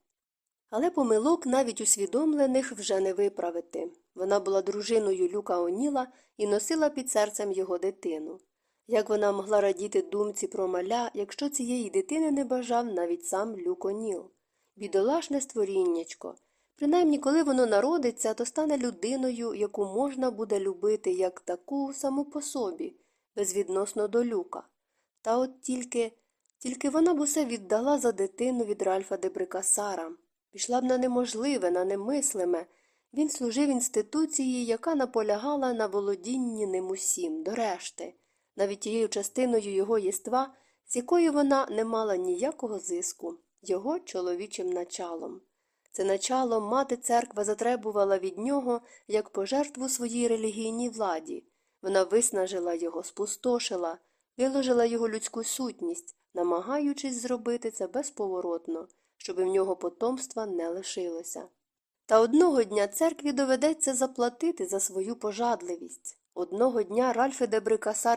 Speaker 2: Але помилок навіть усвідомлених вже не виправити. Вона була дружиною Люка Оніла і носила під серцем його дитину. Як вона могла радіти думці про маля, якщо цієї дитини не бажав навіть сам Люк Оніл? Бідолашне створіннячко. Принаймні, коли воно народиться, то стане людиною, яку можна буде любити як таку саму по собі, безвідносно до люка. Та от тільки тільки вона б усе віддала за дитину від Ральфа де Брикасара. Пішла б на неможливе, на немислиме. Він служив інституції, яка наполягала на володінні ним усім, до решти, навіть тією частиною його єства, з якою вона не мала ніякого зиску, його чоловічим началом. Це начало мати церква затребувала від нього як пожертву своїй релігійній владі. Вона виснажила його, спустошила, виложила його людську сутність, намагаючись зробити це безповоротно, щоби в нього потомства не лишилося. Та одного дня церкві доведеться заплатити за свою пожадливість. Одного дня Ральфи де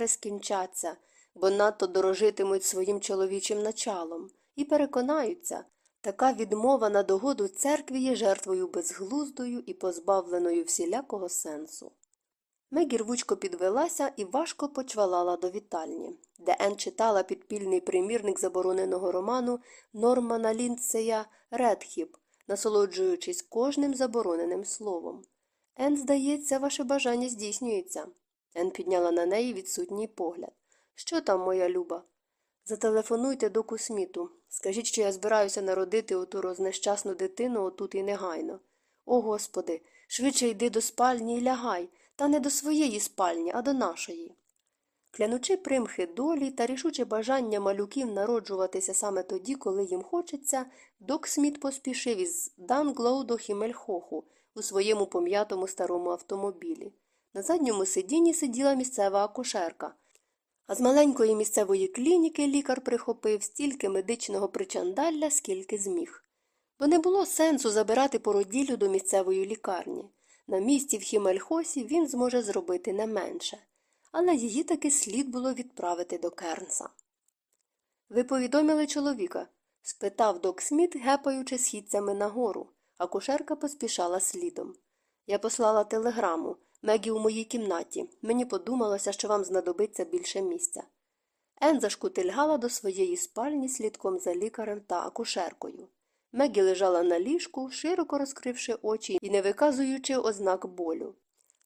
Speaker 2: скінчаться, бо надто дорожитимуть своїм чоловічим началом, і переконаються, така відмова на догоду церкві є жертвою безглуздою і позбавленою всілякого сенсу. Мегі рвучко підвелася і важко почвалала до вітальні, де Ен читала підпільний примірник забороненого роману Нормана Ліндсея Редхіп, насолоджуючись кожним забороненим словом. Ен, здається, ваше бажання здійснюється. Ен підняла на неї відсутній погляд. Що там, моя люба? Зателефонуйте до Кусміту. Скажіть, що я збираюся народити оту рознещасну дитину отут і негайно. О, Господи, швидше йди до спальні і лягай, та не до своєї спальні, а до нашої. Клянучи примхи долі та рішуче бажання малюків народжуватися саме тоді, коли їм хочеться, док Сміт поспішив із Данглоу до Хімельхоху у своєму пом'ятому старому автомобілі. На задньому сидінні сиділа місцева акушерка. А з маленької місцевої клініки лікар прихопив стільки медичного причандалля, скільки зміг. Бо не було сенсу забирати породіллю до місцевої лікарні. На місці в Хімельхосі він зможе зробити не менше. Але її таки слід було відправити до Кернса. Ви повідомили чоловіка? спитав док Сміт, гепаючи східцями нагору, а кушерка поспішала слідом. Я послала телеграму. Мегі у моїй кімнаті. Мені подумалося, що вам знадобиться більше місця. Ен зашкутильгала до своєї спальні слідком за лікарем та акушеркою. Мегі лежала на ліжку, широко розкривши очі і не виказуючи ознак болю.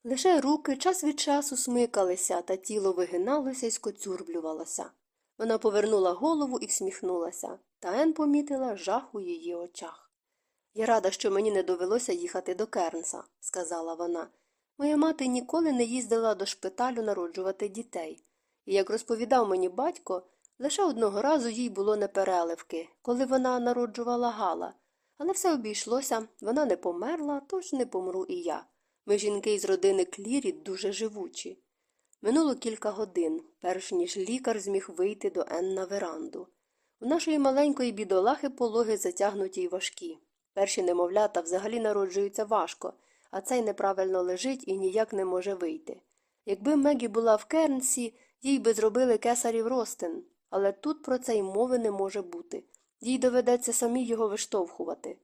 Speaker 2: Лише руки час від часу смикалися, та тіло вигиналося і скоцюрблювалося. Вона повернула голову і всміхнулася, та Ен помітила жах у її очах. Я рада, що мені не довелося їхати до Кернса, сказала вона. Моя мати ніколи не їздила до шпиталю народжувати дітей. І, як розповідав мені батько, лише одного разу їй було непереливки, коли вона народжувала Гала. Але все обійшлося, вона не померла, тож не помру і я. Ми жінки із родини Клірі дуже живучі. Минуло кілька годин, перш ніж лікар зміг вийти до Ен на веранду. У нашої маленької бідолахи пологи затягнуті й важкі. Перші немовлята взагалі народжуються важко, а цей неправильно лежить і ніяк не може вийти. Якби Мегі була в Кернсі, їй би зробили кесарів ростин, але тут про це й мови не може бути. Їй доведеться самі його виштовхувати.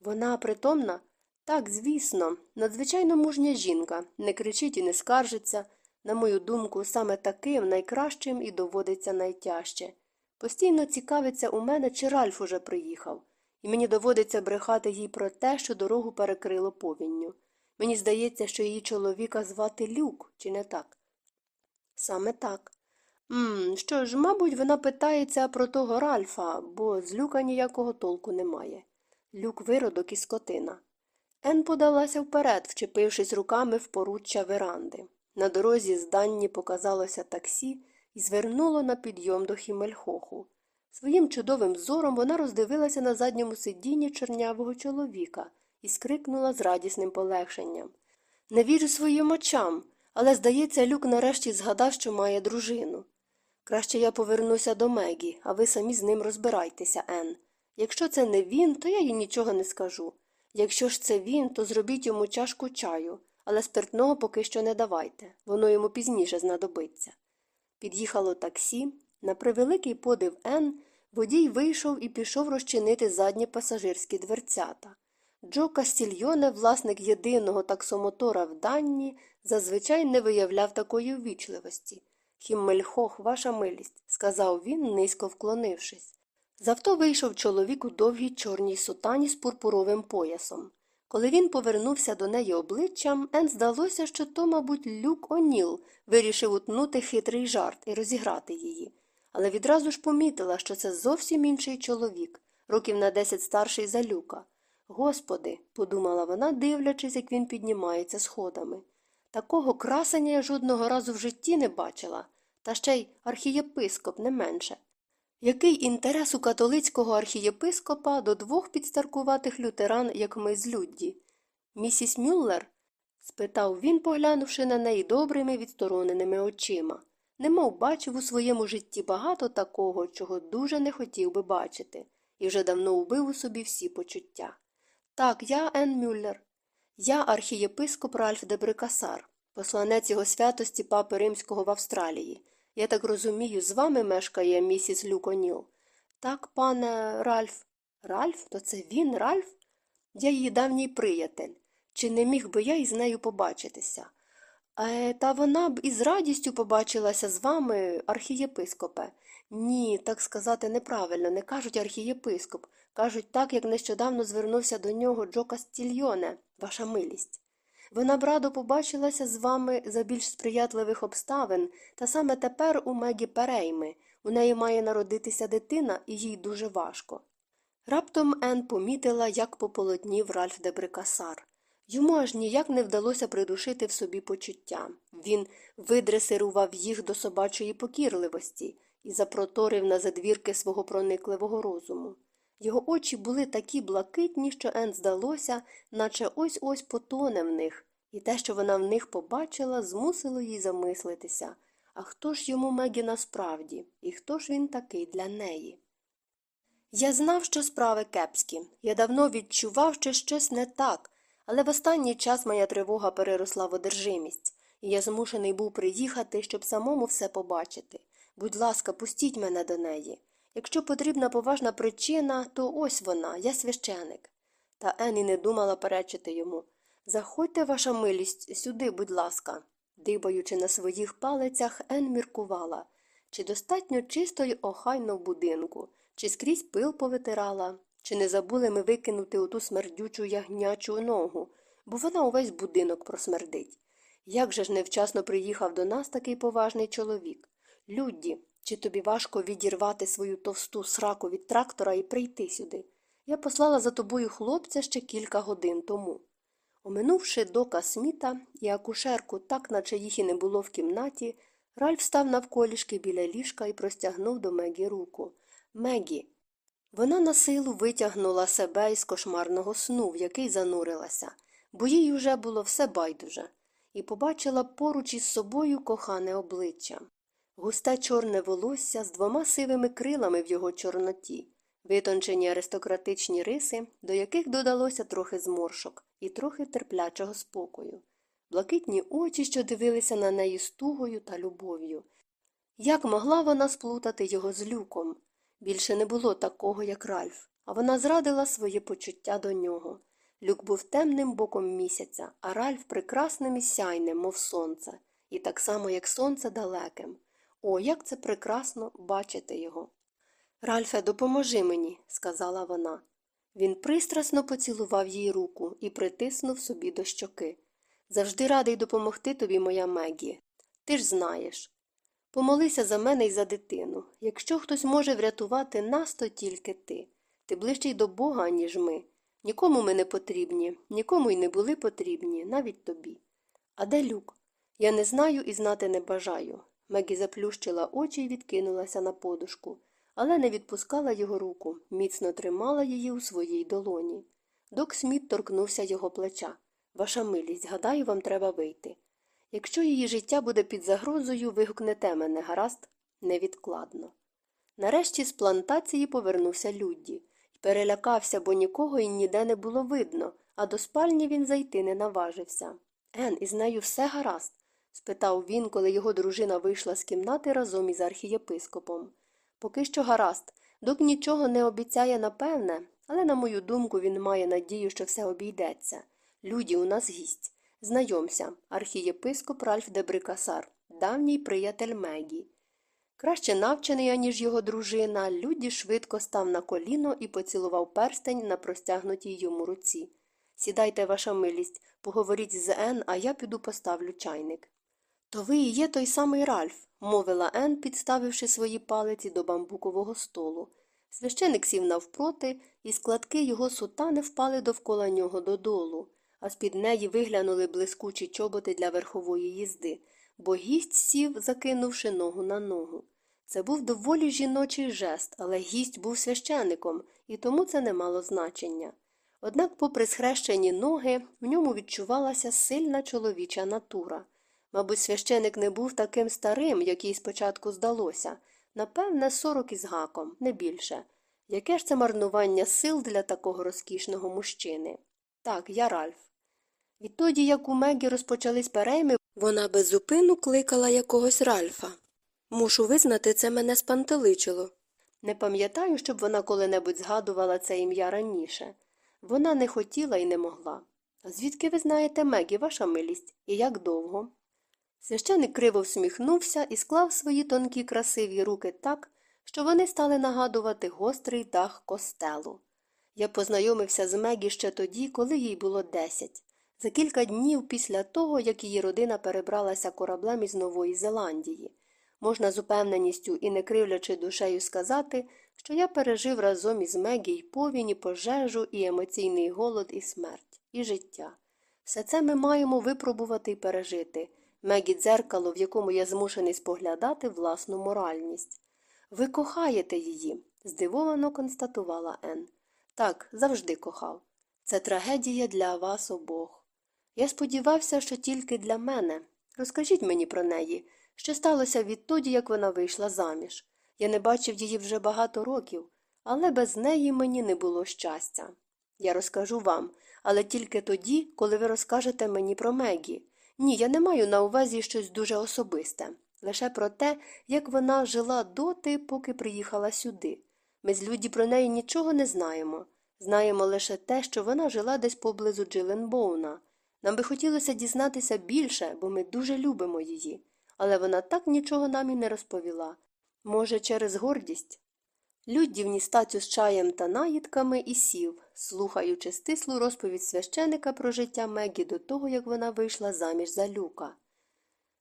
Speaker 2: Вона притомна? Так, звісно, надзвичайно мужня жінка, не кричить і не скаржиться. На мою думку, саме таким найкращим і доводиться найтяжче. Постійно цікавиться у мене, чи Ральф уже приїхав, і мені доводиться брехати їй про те, що дорогу перекрило повінню. Мені здається, що її чоловіка звати Люк, чи не так? Саме так. Мм, що ж, мабуть, вона питається про того Ральфа, бо з Люка ніякого толку немає. Люк виродок і скотина. Ен подалася вперед, вчепившись руками в поруччя веранди. На дорозі з Данні показалося таксі і звернуло на підйом до Хімельхоху. Своїм чудовим зором вона роздивилася на задньому сидінні чорнявого чоловіка і скрикнула з радісним полегшенням. Не вірю своїм очам, але, здається, Люк нарешті згадав, що має дружину. Краще я повернуся до Мегі, а ви самі з ним розбирайтеся, Ен. Якщо це не він, то я їй нічого не скажу. Якщо ж це він, то зробіть йому чашку чаю, але спиртного поки що не давайте, воно йому пізніше знадобиться. Під'їхало таксі. На превеликий подив Ен, водій вийшов і пішов розчинити задні пасажирські дверцята. Джо Кастільйоне, власник єдиного таксомотора в Данні, зазвичай не виявляв такої ввічливості. Хіммельхох, ваша милість, сказав він, низько вклонившись. З авто вийшов чоловік у довгій чорній сутані з пурпуровим поясом. Коли він повернувся до неї обличчям, Ен здалося, що то, мабуть, люк Оніл вирішив утнути хитрий жарт і розіграти її. Але відразу ж помітила, що це зовсім інший чоловік, років на десять старший за люка. Господи, подумала вона, дивлячись, як він піднімається сходами. Такого красення я жодного разу в житті не бачила, та ще й архієпископ не менше. Який інтерес у католицького архієпископа до двох підстаркуватих лютеран, як ми з Людді? Місіс Мюллер? спитав він, поглянувши на неї добрими відстороненими очима. Немов бачив у своєму житті багато такого, чого дуже не хотів би бачити, і вже давно убив у собі всі почуття. Так, я Ен Мюллер. Я архієпископ Ральф де Брикасар, посланець його святості папи Римського в Австралії. Я так розумію, з вами мешкає місіс Люконіл. Так, пане Ральф. Ральф? То це він, Ральф? Я її давній приятель. Чи не міг би я із нею побачитися? Е, та вона б із радістю побачилася з вами, архієпископе. Ні, так сказати неправильно, не кажуть архієпископ. Кажуть так, як нещодавно звернувся до нього Джо Кастільйоне, ваша милість. Вона б радо побачилася з вами за більш сприятливих обставин, та саме тепер у Мегі Перейми. У неї має народитися дитина, і їй дуже важко. Раптом Ен помітила, як пополотнів Ральф де Брикасар. Йому аж ніяк не вдалося придушити в собі почуття. Він видресирував їх до собачої покірливості і запроторив на задвірки свого проникливого розуму. Його очі були такі блакитні, що Ен здалося, наче ось ось потоне в них, і те, що вона в них побачила, змусило їй замислитися. А хто ж йому Мегі насправді, і хто ж він такий для неї? Я знав, що справи кепські. Я давно відчував, що щось не так, але в останній час моя тривога переросла в одержимість, і я змушений був приїхати, щоб самому все побачити. Будь ласка, пустіть мене до неї. Якщо потрібна поважна причина, то ось вона, я священик. Та Ені не думала перечити йому. Заходьте, ваша милість, сюди, будь ласка. Дибаючи на своїх палицях, Ен міркувала. Чи достатньо чисто й охайно в будинку, чи скрізь пил повитирала, чи не забули ми викинути оту смердючу ягнячу ногу, бо вона увесь будинок просмердить. Як же ж невчасно приїхав до нас такий поважний чоловік? Людді, чи тобі важко відірвати свою товсту сраку від трактора і прийти сюди? Я послала за тобою хлопця ще кілька годин тому. Оминувши дока Сміта і акушерку, так наче їх і не було в кімнаті, Ральф став навколішки біля ліжка і простягнув до Мегі руку. Мегі. Вона на силу витягнула себе із кошмарного сну, в який занурилася, бо їй уже було все байдуже, і побачила поруч із собою кохане обличчя. Густе чорне волосся з двома сивими крилами в його чорноті, витончені аристократичні риси, до яких додалося трохи зморшок і трохи терплячого спокою. блакитні очі, що дивилися на неї з тугою та любов'ю. Як могла вона сплутати його з люком? Більше не було такого, як Ральф, а вона зрадила своє почуття до нього. Люк був темним боком місяця, а Ральф прекрасним і сяйним, мов сонце, і так само, як сонце далеким. О, як це прекрасно бачити його. Ральфе, допоможи мені, сказала вона. Він пристрасно поцілував їй руку і притиснув собі до щоки. Завжди радий допомогти тобі, моя Мегі. Ти ж знаєш. Помолися за мене і за дитину. Якщо хтось може врятувати нас, то тільки ти. Ти ближчий до Бога, ніж ми. Нікому ми не потрібні, нікому й не були потрібні, навіть тобі. А де люк? Я не знаю і знати не бажаю. Мегі заплющила очі і відкинулася на подушку, але не відпускала його руку, міцно тримала її у своїй долоні. Док Сміт торкнувся його плеча. Ваша милість, гадаю, вам треба вийти. Якщо її життя буде під загрозою, вигукнете мене, гаразд, невідкладно. Нарешті з плантації повернувся Людді перелякався, бо нікого і ніде не було видно, а до спальні він зайти не наважився. Ен, із нею все гаразд? спитав він, коли його дружина вийшла з кімнати разом із архієпископом. Поки що гаразд, док нічого не обіцяє напевне, але, на мою думку, він має надію, що все обійдеться. Люді, у нас гість. Знайомся, архієпископ Ральф Дебрикасар, давній приятель Мегі. Краще навчений, аніж його дружина, Люді швидко став на коліно і поцілував перстень на простягнутій йому руці. Сідайте, ваша милість, поговоріть з Ен, а я піду поставлю чайник. То ви і є той самий Ральф, мовила Ен, підставивши свої палиці до бамбукового столу. Священик сів навпроти, і складки його сутани впали довкола нього додолу, а з-під неї виглянули блискучі чоботи для верхової їзди, бо гість сів, закинувши ногу на ногу. Це був доволі жіночий жест, але гість був священиком, і тому це не мало значення. Однак, попри схрещені ноги, в ньому відчувалася сильна чоловіча натура. Мабуть, священик не був таким старим, як їй спочатку здалося, напевне, сорок із гаком, не більше. Яке ж це марнування сил для такого розкішного мужчини? Так, я Ральф. Відтоді, як у Мегі розпочались перейми, вона беззупину кликала якогось Ральфа. Мушу визнати, це мене спантеличило. Не пам'ятаю, щоб вона коли-небудь згадувала це ім'я раніше. Вона не хотіла і не могла. Звідки ви знаєте Мегі, ваша милість, і як довго? Священик криво всміхнувся і склав свої тонкі красиві руки так, що вони стали нагадувати гострий дах костелу. Я познайомився з Мегі ще тоді, коли їй було десять, за кілька днів після того, як її родина перебралася кораблем із Нової Зеландії. Можна з упевненістю і не кривлячи душею сказати, що я пережив разом із Мегі й повінь, і пожежу, і емоційний голод, і смерть, і життя. Все це ми маємо випробувати і пережити. Мегі дзеркало, в якому я змушений споглядати власну моральність. Ви кохаєте її, здивовано констатувала Ен. Так, завжди кохав. Це трагедія для вас обох. Я сподівався, що тільки для мене. Розкажіть мені про неї, що сталося відтоді, як вона вийшла заміж. Я не бачив її вже багато років, але без неї мені не було щастя. Я розкажу вам, але тільки тоді, коли ви розкажете мені про Мегі. Ні, я не маю на увазі щось дуже особисте, лише про те, як вона жила доти, поки приїхала сюди. Ми з Люді про неї нічого не знаємо. Знаємо лише те, що вона жила десь поблизу Джиленбоуна. Нам би хотілося дізнатися більше, бо ми дуже любимо її. Але вона так нічого нам і не розповіла. Може, через гордість? Людді вніс тацю з чаєм та наїдками і сів, слухаючи стислу розповідь священика про життя Мегі до того, як вона вийшла заміж за люка.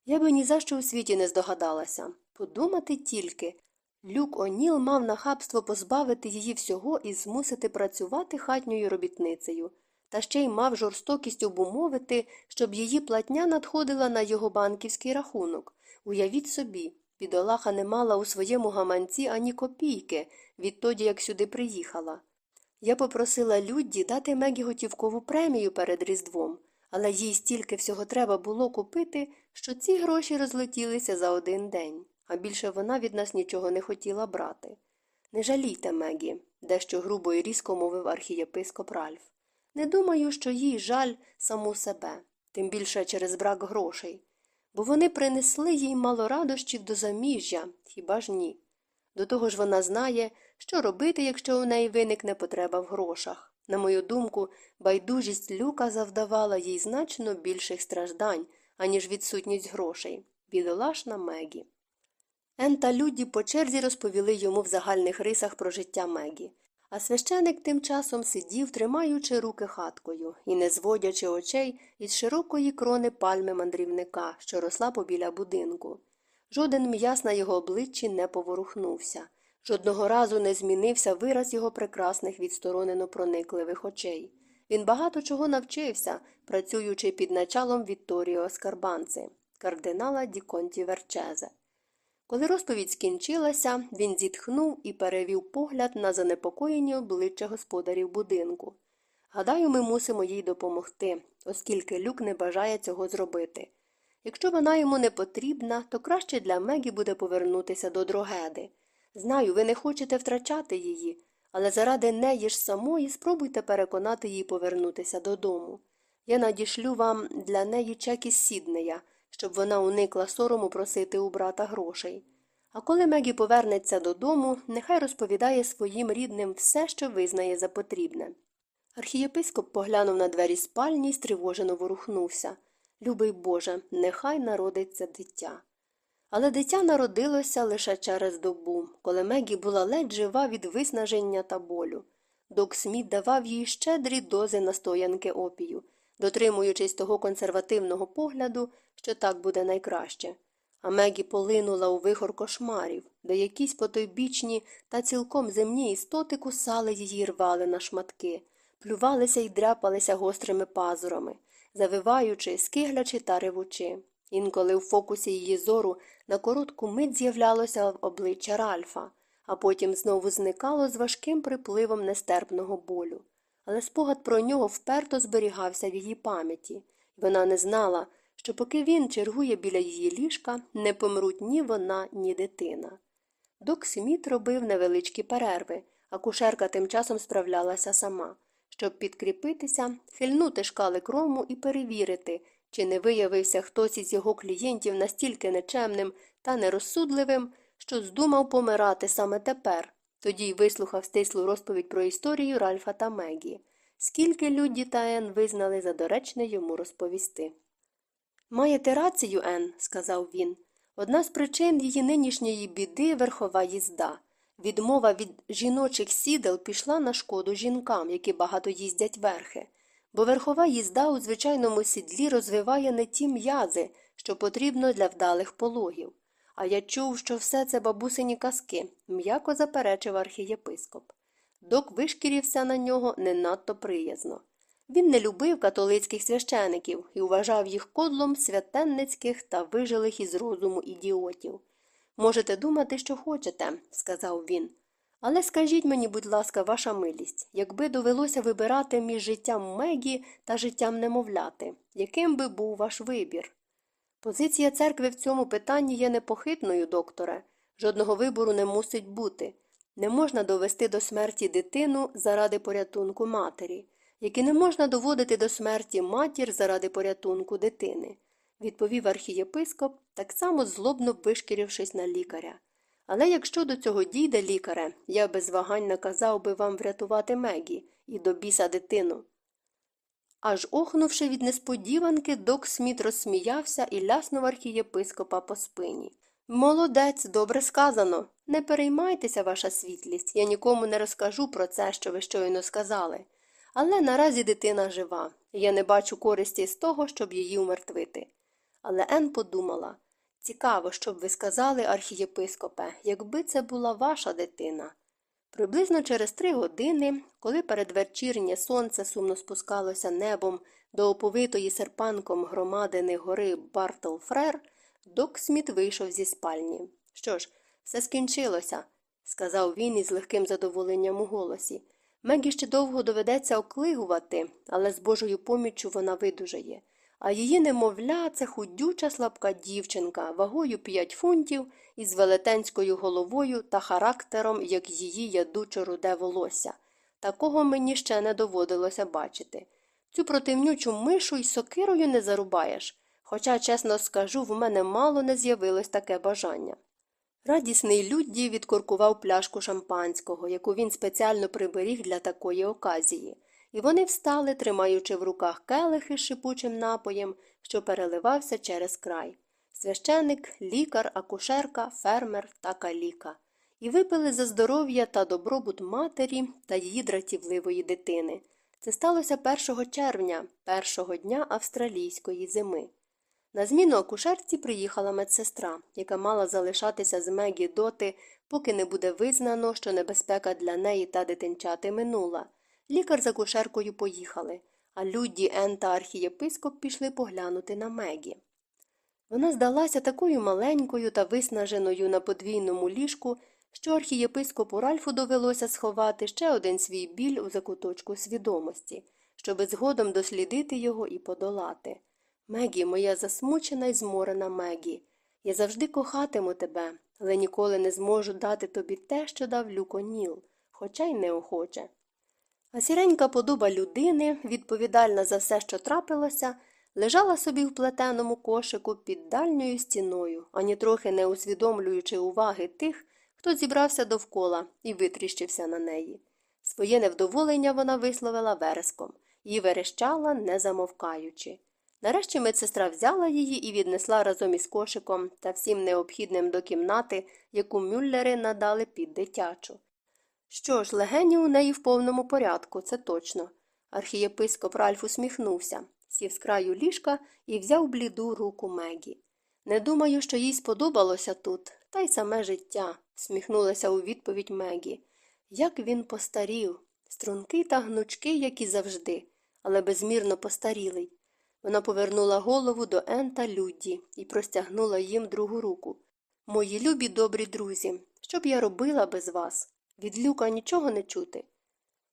Speaker 2: Я би ні за що у світі не здогадалася. Подумати тільки. Люк Оніл мав нахабство позбавити її всього і змусити працювати хатньою робітницею, та ще й мав жорстокість обумовити, щоб її платня надходила на його банківський рахунок. Уявіть собі, бідолаха не мала у своєму гаманці ані копійки відтоді, як сюди приїхала. Я попросила Людді дати Мегі готівкову премію перед Різдвом, але їй стільки всього треба було купити, що ці гроші розлетілися за один день, а більше вона від нас нічого не хотіла брати. Не жалійте, Мегі, дещо грубо і різко мовив архієпископ Ральф. Не думаю, що їй жаль саму себе. тим більше через брак грошей, бо вони принесли їй мало радощів до заміжжя, хіба ж ні. До того ж вона знає, що робити, якщо у неї виникне потреба в грошах. На мою думку, байдужість люка завдавала їй значно більших страждань, аніж відсутність грошей. Бідолашна Мегі. Ен та Люді по черзі розповіли йому в загальних рисах про життя Мегі. А священик тим часом сидів, тримаючи руки хаткою і не зводячи очей із широкої крони пальми мандрівника, що росла побіля будинку. Жоден м'яс на його обличчі не поворухнувся, жодного разу не змінився вираз його прекрасних відсторонено проникливих очей. Він багато чого навчився, працюючи під началом Вітторіо Скарбанци, кардинала Діконті Верчезе. Коли розповідь скінчилася, він зітхнув і перевів погляд на занепокоєні обличчя господарів будинку. Гадаю, ми мусимо їй допомогти, оскільки люк не бажає цього зробити. Якщо вона йому не потрібна, то краще для Мегі буде повернутися до дрогеди. Знаю, ви не хочете втрачати її, але заради неї ж самої спробуйте переконати її повернутися додому. Я надішлю вам для неї чек із Сіднея, щоб вона уникла сорому просити у брата грошей. А коли Мегі повернеться додому, нехай розповідає своїм рідним все, що визнає за потрібне. Архієпископ поглянув на двері спальні і стривожено ворухнувся. Любий Боже, нехай народиться дитя. Але дитя народилося лише через добу, коли Мегі була ледь жива від виснаження та болю. Док Сміт давав їй щедрі дози настоянки опію, дотримуючись того консервативного погляду, що так буде найкраще. А Мегі полинула у вихор кошмарів, де якісь потойбічні та цілком земні істоти кусали її рвали на шматки, плювалися й дряпалися гострими пазурами, завиваючи, скиглячи та ревучи. Інколи у фокусі її зору на коротку мить з'являлося обличчя Ральфа, а потім знову зникало з важким припливом нестерпного болю. Але спогад про нього вперто зберігався в її пам'яті, вона не знала, що поки він чергує біля її ліжка, не помруть ні вона, ні дитина. Док Сміт робив невеличкі перерви, а кушерка тим часом справлялася сама, щоб підкріпитися, хильнути шкали крому і перевірити, чи не виявився хтось із його клієнтів настільки нечемним та нерозсудливим, що здумав помирати саме тепер. Тоді й вислухав стислу розповідь про історію Ральфа та Мегі, скільки Люді та Ен визнали за доречне йому розповісти. Маєте рацію, Ен, сказав він. Одна з причин її нинішньої біди верхова їзда. Відмова від жіночих сідел пішла на шкоду жінкам, які багато їздять верхи, бо верхова їзда у звичайному сідлі розвиває не ті м'язи, що потрібно для вдалих пологів. А я чув, що все це бабусині казки, м'яко заперечив архієпископ. Док вишкірився на нього не надто приязно. Він не любив католицьких священиків і вважав їх кодлом святенницьких та вижилих із розуму ідіотів. Можете думати, що хочете, сказав він. Але скажіть мені, будь ласка, ваша милість, якби довелося вибирати між життям Мегі та життям немовляти, яким би був ваш вибір? Позиція церкви в цьому питанні є непохитною, докторе. Жодного вибору не мусить бути. Не можна довести до смерті дитину заради порятунку матері, як і не можна доводити до смерті матір заради порятунку дитини, відповів архієпископ, так само злобно вишкірившись на лікаря. Але якщо до цього дійде лікаре, я без вагань наказав би вам врятувати Мегі і до біса дитину. Аж охнувши від несподіванки, док Сміт розсміявся і ляснув архієпископа по спині. Молодець, добре сказано. Не переймайтеся, ваша світлість, я нікому не розкажу про це, що ви щойно сказали. Але наразі дитина жива, я не бачу користі з того, щоб її умертвити. Але Ен подумала цікаво, щоб ви сказали, архієпископе, якби це була ваша дитина. Приблизно через три години, коли передвечірнє сонце сумно спускалося небом до оповитої серпанком громадини гори Бартл-Фрер, док Сміт вийшов зі спальні. Що ж, все скінчилося, сказав він із легким задоволенням у голосі. Мегі ще довго доведеться оклигувати, але з Божою поміччю вона видужає. А її немовля це худюча слабка дівчинка, вагою п'ять фунтів, із велетенською головою та характером, як її ядучо руде волосся. Такого мені ще не доводилося бачити. Цю противнючу мишу й сокирою не зарубаєш. Хоча, чесно скажу, в мене мало не з'явилось таке бажання. Радісний Людді відкоркував пляшку шампанського, яку він спеціально приберіг для такої оказії, і вони встали, тримаючи в руках келихи з шипучим напоєм, що переливався через край. Священик, лікар, акушерка, фермер та каліка. І випили за здоров'я та добробут матері та її дратівливої дитини. Це сталося 1 червня, першого дня австралійської зими. На зміну акушерці приїхала медсестра, яка мала залишатися з Мегі доти, поки не буде визнано, що небезпека для неї та дитинчати минула. Лікар з акушеркою поїхали, а Людді, Ен та архієпископ пішли поглянути на Мегі. Вона здалася такою маленькою та виснаженою на подвійному ліжку, що архієпископу Ральфу довелося сховати ще один свій біль у закуточку свідомості, щоби згодом дослідити його і подолати. Мегі, моя засмучена й зморена Мегі, я завжди кохатиму тебе, але ніколи не зможу дати тобі те, що дав Люко Ніл, хоча й неохоче. А сіренька подоба людини, відповідальна за все, що трапилося, лежала собі в плетеному кошику під дальньою стіною, ані трохи не усвідомлюючи уваги тих, хто зібрався довкола і витріщився на неї. Своє невдоволення вона висловила вереском і верещала, не замовкаючи. Нарешті медсестра взяла її і віднесла разом із кошиком та всім необхідним до кімнати, яку мюллери надали під дитячу. Що ж, легені у неї в повному порядку, це точно. Архієпископ Ральф усміхнувся, сів з краю ліжка і взяв бліду руку Мегі. Не думаю, що їй сподобалося тут, та й саме життя, всміхнулася у відповідь Мегі. Як він постарів, стрункий та гнучкий, як і завжди, але безмірно постарілий. Вона повернула голову до Ен та Людді і простягнула їм другу руку. Мої любі добрі друзі, що б я робила без вас? Від люка нічого не чути.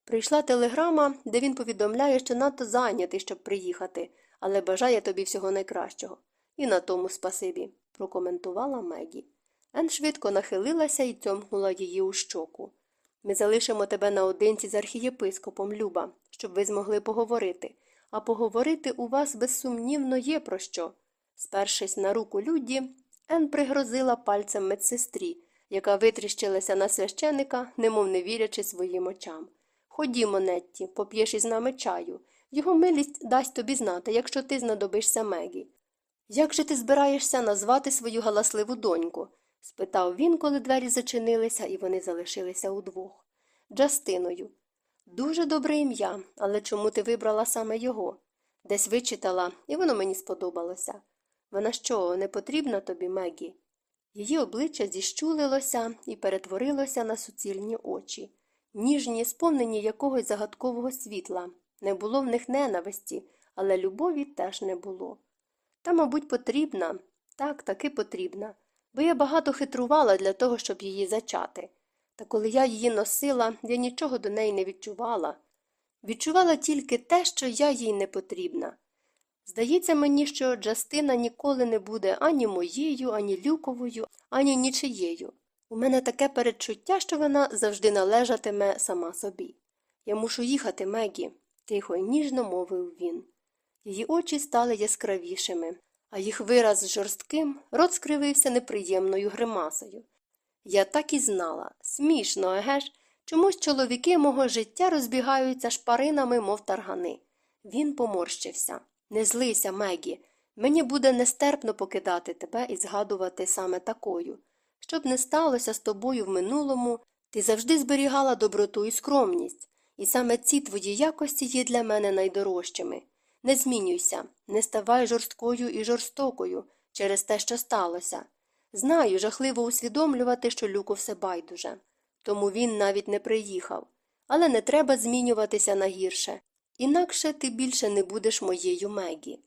Speaker 2: Прийшла телеграма, де він повідомляє, що надто зайнятий, щоб приїхати, але бажає тобі всього найкращого. І на тому спасибі, прокоментувала Мегі. Ен швидко нахилилася і цьомкнула її у щоку. Ми залишимо тебе наодинці з архієпископом, Люба, щоб ви змогли поговорити. А поговорити у вас безсумнівно є про що. Спершись на руку Людді, Ен пригрозила пальцем медсестрі, яка витріщилася на священика, немов не вірячи своїм очам. Ходімо, Нетті, поп'єш із нами чаю. Його милість дасть тобі знати, якщо ти знадобишся Мегі. Як же ти збираєшся назвати свою галасливу доньку? спитав він, коли двері зачинилися, і вони залишилися удвох. Джастиною. Дуже добре ім'я, але чому ти вибрала саме його? Десь вичитала, і воно мені сподобалося. Вона що, не потрібна тобі, Мегі? Її обличчя зіщулилося і перетворилося на суцільні очі, ніжні, сповнені якогось загадкового світла. Не було в них ненависті, але любові теж не було. Та, мабуть, потрібна, так, таки потрібна, бо я багато хитрувала для того, щоб її зачати. Та коли я її носила, я нічого до неї не відчувала. Відчувала тільки те, що я їй не потрібна. Здається мені, що Джастина ніколи не буде ані моєю, ані люковою, ані нічиєю. У мене таке передчуття, що вона завжди належатиме сама собі. Я мушу їхати, Мегі, тихо й ніжно мовив він. Її очі стали яскравішими, а їх вираз жорстким рот скривився неприємною гримасою. Я так і знала. Смішно, еге ж? Чомусь чоловіки мого життя розбігаються шпаринами, мов таргани. Він поморщився. Не злися, Мегі. Мені буде нестерпно покидати тебе і згадувати саме такою. Щоб не сталося з тобою в минулому, ти завжди зберігала доброту і скромність, і саме ці твої якості є для мене найдорожчими. Не змінюйся, не ставай жорсткою і жорстокою через те, що сталося. Знаю, жахливо усвідомлювати, що люку все байдуже. Тому він навіть не приїхав. Але не треба змінюватися на гірше. Інакше ти більше не будеш моєю Мегі.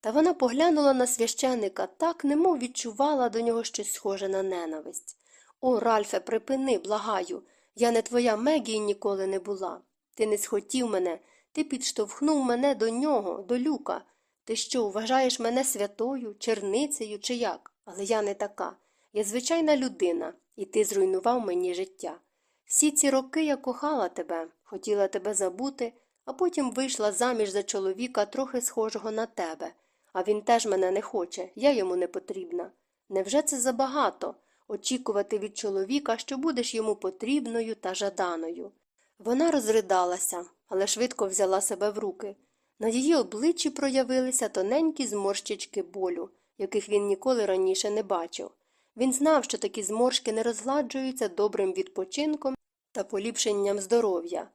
Speaker 2: Та вона поглянула на священика так, немов відчувала до нього щось схоже на ненависть. О, Ральфе, припини, благаю. Я не твоя Мегі і ніколи не була. Ти не схотів мене, ти підштовхнув мене до нього, до люка. Ти що, вважаєш мене святою, черницею чи як? Але я не така. Я звичайна людина, і ти зруйнував мені життя. Всі ці роки я кохала тебе, хотіла тебе забути, а потім вийшла заміж за чоловіка трохи схожого на тебе. А він теж мене не хоче, я йому не потрібна. Невже це забагато очікувати від чоловіка, що будеш йому потрібною та жаданою? Вона розридалася, але швидко взяла себе в руки. На її обличчі проявилися тоненькі зморщички болю, яких він ніколи раніше не бачив. Він знав, що такі зморшки не розгладжуються добрим відпочинком та поліпшенням здоров'я.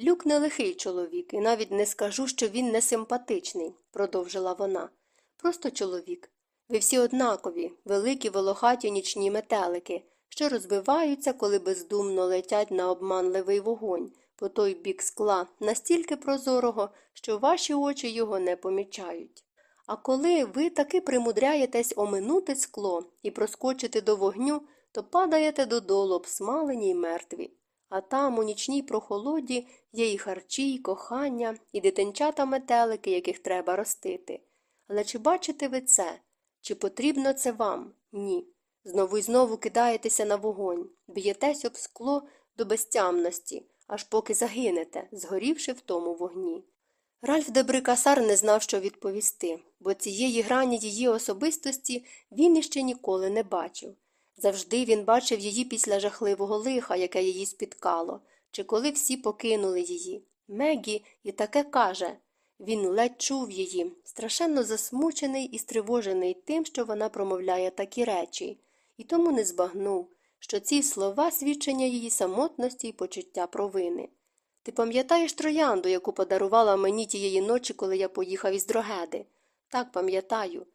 Speaker 2: Люк не лихий чоловік, і навіть не скажу, що він не симпатичний, продовжила вона. Просто чоловік. Ви всі однакові, великі волохаті нічні метелики, що розбиваються, коли бездумно летять на обманливий вогонь по той бік скла, настільки прозорого, що ваші очі його не помічають. А коли ви таки примудряєтесь оминути скло і проскочити до вогню, то падаєте додолу обсмалені й мертві. А там, у нічній прохолоді, є і харчі, і кохання, і дитинчата метелики, яких треба ростити. Але чи бачите ви це? Чи потрібно це вам? Ні. Знову й знову кидаєтеся на вогонь, б'єтесь об скло до безтямності, аж поки загинете, згорівши в тому вогні. Ральф Дебрикасар не знав, що відповісти, бо цієї грані її особистості він іще ніколи не бачив. Завжди він бачив її після жахливого лиха, яке її спіткало, чи коли всі покинули її. Мегі і таке каже. Він ледь чув її, страшенно засмучений і стривожений тим, що вона промовляє такі речі, і тому не збагнув, що ці слова свідчення її самотності і почуття провини. Ти пам'ятаєш троянду, яку подарувала мені тієї ночі, коли я поїхав із дрогеди? Так пам'ятаю.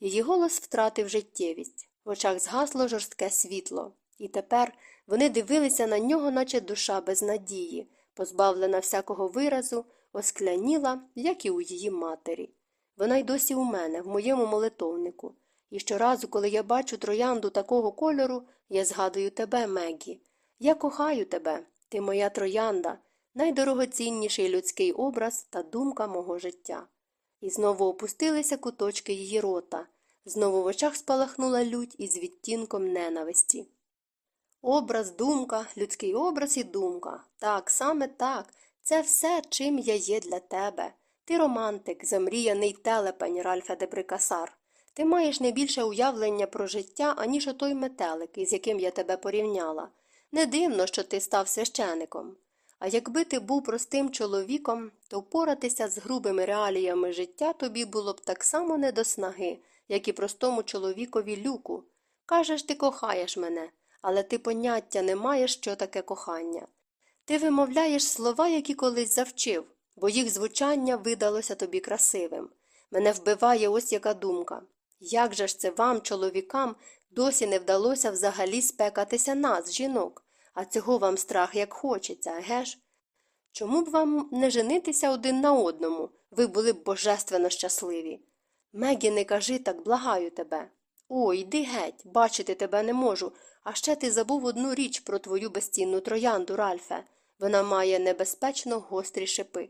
Speaker 2: Її голос втратив життєвість. В очах згасло жорстке світло, і тепер вони дивилися на нього, наче душа без надії, позбавлена всякого виразу, оскляніла, як і у її матері. Вона й досі у мене, в моєму молитовнику. І щоразу, коли я бачу троянду такого кольору, я згадую тебе, Мегі. Я кохаю тебе, ти моя троянда, найдорогоцінніший людський образ та думка мого життя. І знову опустилися куточки її рота, знову в очах спалахнула лють із відтінком ненависті. Образ, думка, людський образ і думка. Так, саме так, це все, чим я є для тебе. Ти романтик, замріяний телепень, Ральфе де Брикасар. Ти маєш не більше уявлення про життя, аніж отой метелик, із яким я тебе порівняла. Не дивно, що ти став священиком. А якби ти був простим чоловіком, то впоратися з грубими реаліями життя тобі було б так само не до снаги, як і простому чоловікові люку. Кажеш, ти кохаєш мене, але ти поняття не маєш, що таке кохання. Ти вимовляєш слова, які колись завчив, бо їх звучання видалося тобі красивим. Мене вбиває ось яка думка. Як же ж це вам, чоловікам, досі не вдалося взагалі спекатися нас, жінок, а цього вам страх як хочеться, геш? Чому б вам не женитися один на одному? Ви були б божественно щасливі. Мегі, не кажи так, благаю тебе. О, йди геть, бачити тебе не можу. А ще ти забув одну річ про твою безцінну троянду, Ральфе. Вона має небезпечно гострі шипи.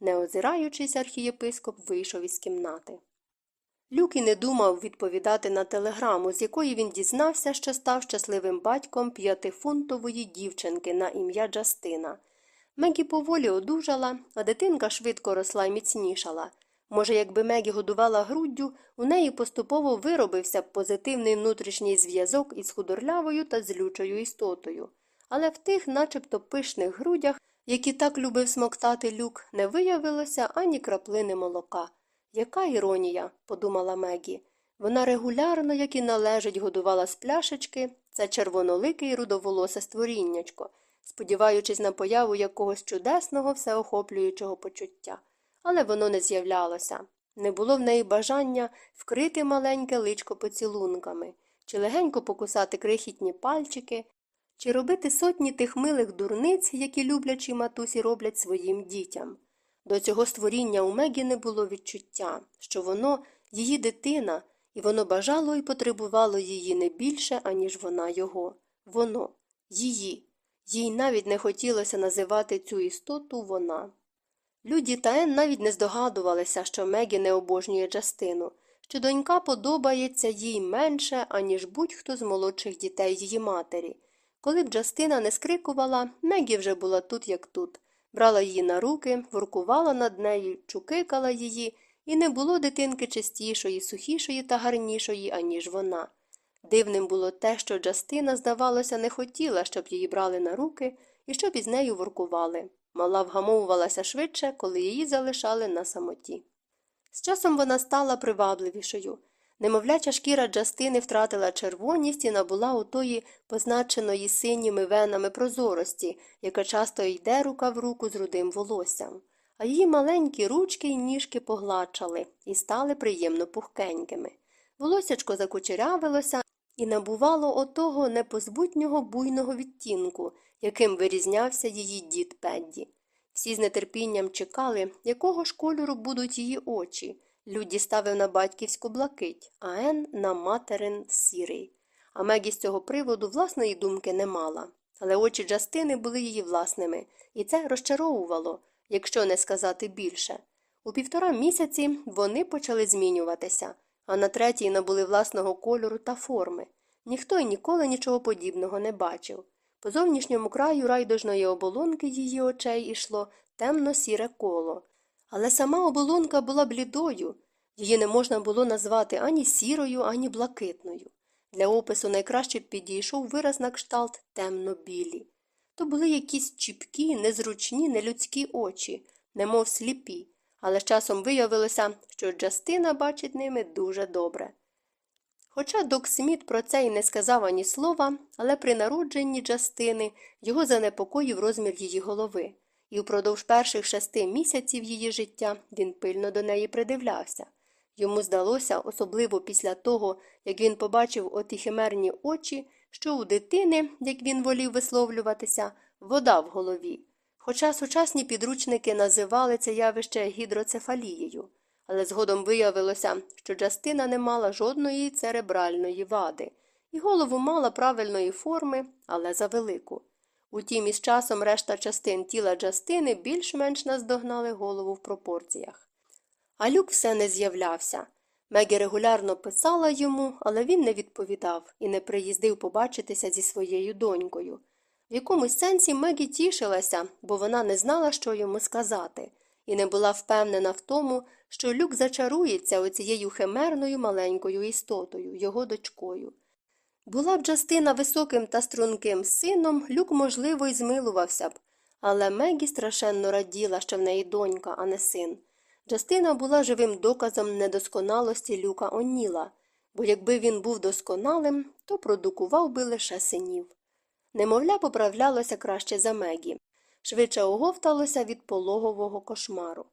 Speaker 2: Не озираючись, архієпископ вийшов із кімнати. Люк і не думав відповідати на телеграму, з якої він дізнався, що став щасливим батьком п'ятифунтової дівчинки на ім'я Джастина. Мегі поволі одужала, а дитинка швидко росла й міцнішала. Може, якби Мегі годувала груддю, у неї поступово виробився б позитивний внутрішній зв'язок із худорлявою та злючою істотою. Але в тих, начебто пишних грудях, які так любив смоктати люк, не виявилося ані краплини молока. Яка іронія, подумала Мегі. Вона регулярно, як і належить, годувала з пляшечки це червонолике і рудоволосе створіннячко, сподіваючись на появу якогось чудесного, всеохоплюючого почуття. Але воно не з'являлося. Не було в неї бажання вкрити маленьке личко поцілунками, чи легенько покусати крихітні пальчики, чи робити сотні тих милих дурниць, які люблячі матусі роблять своїм дітям. До цього створіння у Мегі не було відчуття, що воно її дитина, і воно бажало і потребувало її не більше, аніж вона його. Воно, її. Їй навіть не хотілося називати цю істоту вона. Люді та Ен навіть не здогадувалися, що Мегі не обожнює Джастину, що донька подобається їй менше, аніж будь-хто з молодших дітей її матері. Коли б Джастина не скрикувала, Мегі вже була тут, як тут. брала її на руки, воркувала над нею, чукикала її, і не було дитинки чистішої, сухішої та гарнішої, аніж вона. Дивним було те, що Джастина, здавалося, не хотіла, щоб її брали на руки і щоб із нею воркували. Мала вгамовувалася швидше, коли її залишали на самоті. З часом вона стала привабливішою. Немовляча шкіра Джастини втратила червоність і набула отої позначеної синіми венами прозорості, яка часто йде рука в руку з рудим волоссям. А її маленькі ручки й ніжки погладшали і стали приємно пухкенькими. Волосячко закучерявилося і набувало отого непозбутнього буйного відтінку, яким вирізнявся її дід Педді. Всі з нетерпінням чекали, якого ж кольору будуть її очі. Люді ставив на батьківську блакить, а Ен на материн сірий. А Мегі з цього приводу власної думки не мала. Але очі Джастини були її власними, і це розчаровувало, якщо не сказати більше. У півтора місяці вони почали змінюватися, а на третій набули власного кольору та форми. Ніхто й ніколи нічого подібного не бачив. По зовнішньому краю райдужної оболонки її очей ішло темно сіре коло. Але сама оболонка була блідою, її не можна було назвати ані сірою, ані блакитною. Для опису найкраще підійшов вираз на кшталт темно-білі. То були якісь чіпкі, незручні, нелюдські очі, немов сліпі, але з часом виявилося, що Джастина бачить ними дуже добре. Хоча Док Сміт про це й не сказав ані слова, але при народженні Джастини його занепокоїв розмір її голови, і впродовж перших шести місяців її життя він пильно до неї придивлявся. Йому здалося, особливо після того, як він побачив оті химерні очі, що у дитини, як він волів висловлюватися, вода в голові. Хоча сучасні підручники називали це явище гідроцефалією, але згодом виявилося, що Джастина не мала жодної церебральної вади, і голову мала правильної форми, але завелику. Утім, із часом решта частин тіла Джастини більш-менш наздогнали голову в пропорціях. А люк все не з'являвся. Мегі регулярно писала йому, але він не відповідав і не приїздив побачитися зі своєю донькою. В якомусь сенсі Мегі тішилася, бо вона не знала, що йому сказати, і не була впевнена в тому, що люк зачарується оцією химерною маленькою істотою, його дочкою. Була б Джастина високим та струнким сином, люк, можливо, й змилувався б, але Мегі страшенно раділа, що в неї донька, а не син. Джастина була живим доказом недосконалості люка Оніла, бо якби він був досконалим, то продукував би лише синів. Немовля поправлялося краще за Мегі, швидше оговталося від пологового кошмару.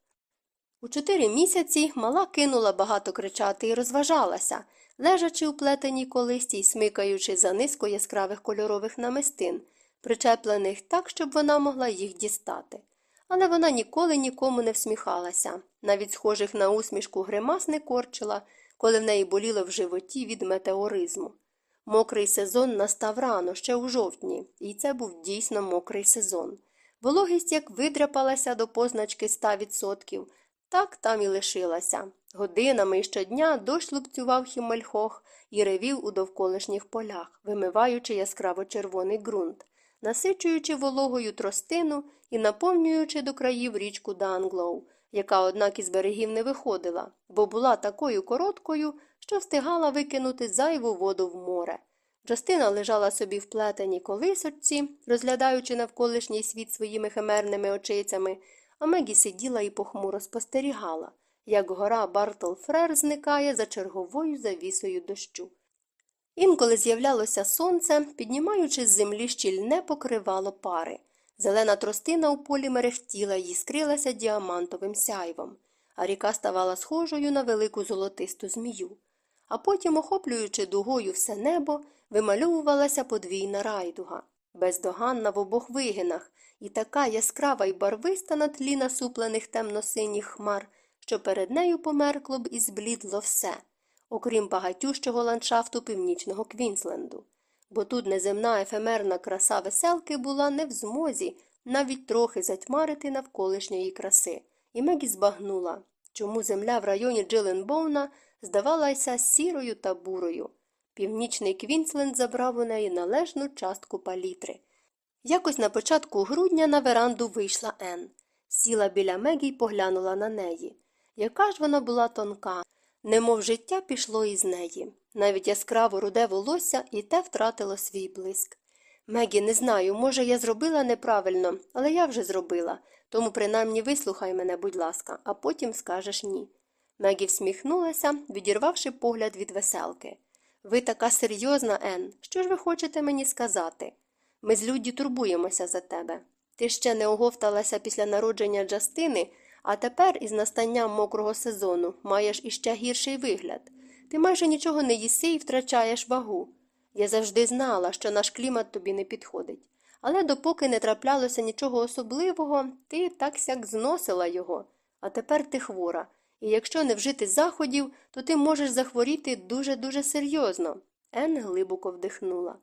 Speaker 2: У чотири місяці мала кинула багато кричати і розважалася, лежачи у плетеній колисті й смикаючи за низку яскравих кольорових намистин, причеплених так, щоб вона могла їх дістати. Але вона ніколи нікому не всміхалася, навіть схожих на усмішку гримас не корчила, коли в неї боліло в животі від метеоризму. Мокрий сезон настав рано, ще у жовтні, і це був дійсно мокрий сезон. Вологість як видряпалася до позначки 100%, так там і лишилася. Годинами і щодня дощ лупцював хімельхох і ревів у довколишніх полях, вимиваючи яскраво червоний ґрунт, насичуючи вологою тростину і наповнюючи до країв річку Данглоу, яка, однак, із берегів не виходила, бо була такою короткою, що встигала викинути зайву воду в море. Джастина лежала собі в плетеній колисочці, розглядаючи навколишній світ своїми химерними очицями, а Мегі сиділа і похмуро спостерігала, як гора Бартл Фрер зникає за черговою завісою дощу. Інколи з'являлося сонце, піднімаючи з землі щільне покривало пари. Зелена тростина у полі мерехтіла і іскрилася діамантовим сяйвом, а ріка ставала схожою на велику золотисту змію. А потім, охоплюючи дугою все небо, вимальовувалася подвійна райдуга, бездоганна в обох вигинах, і така яскрава й барвиста на тлі насуплених темно-синіх хмар, що перед нею померкло б і зблідло все, окрім багатющого ландшафту північного Квінсленду. Бо тут неземна ефемерна краса веселки була не в змозі навіть трохи затьмарити навколишньої краси, і Мегі збагнула, чому земля в районі Джиленбоуна здавалася сірою та бурою. Північний Квінсленд забрав у неї належну частку палітри. Якось на початку грудня на веранду вийшла Ен. Сіла біля Мегі й поглянула на неї. Яка ж вона була тонка, немов життя пішло із неї. Навіть яскраво руде волосся і те втратило свій блиск. Мегі, не знаю, може, я зробила неправильно, але я вже зробила, тому принаймні вислухай мене, будь ласка, а потім скажеш ні. Мегі всміхнулася, відірвавши погляд від веселки. Ви така серйозна, Ен. Що ж ви хочете мені сказати? Ми з Люді турбуємося за тебе. Ти ще не оговталася після народження Джастини, а тепер із настанням мокрого сезону маєш іще гірший вигляд. Ти майже нічого не їси і втрачаєш вагу. Я завжди знала, що наш клімат тобі не підходить. Але допоки не траплялося нічого особливого, ти так сяк зносила його. А тепер ти хвора. І якщо не вжити заходів, то ти можеш захворіти дуже-дуже серйозно. Ен глибоко вдихнула.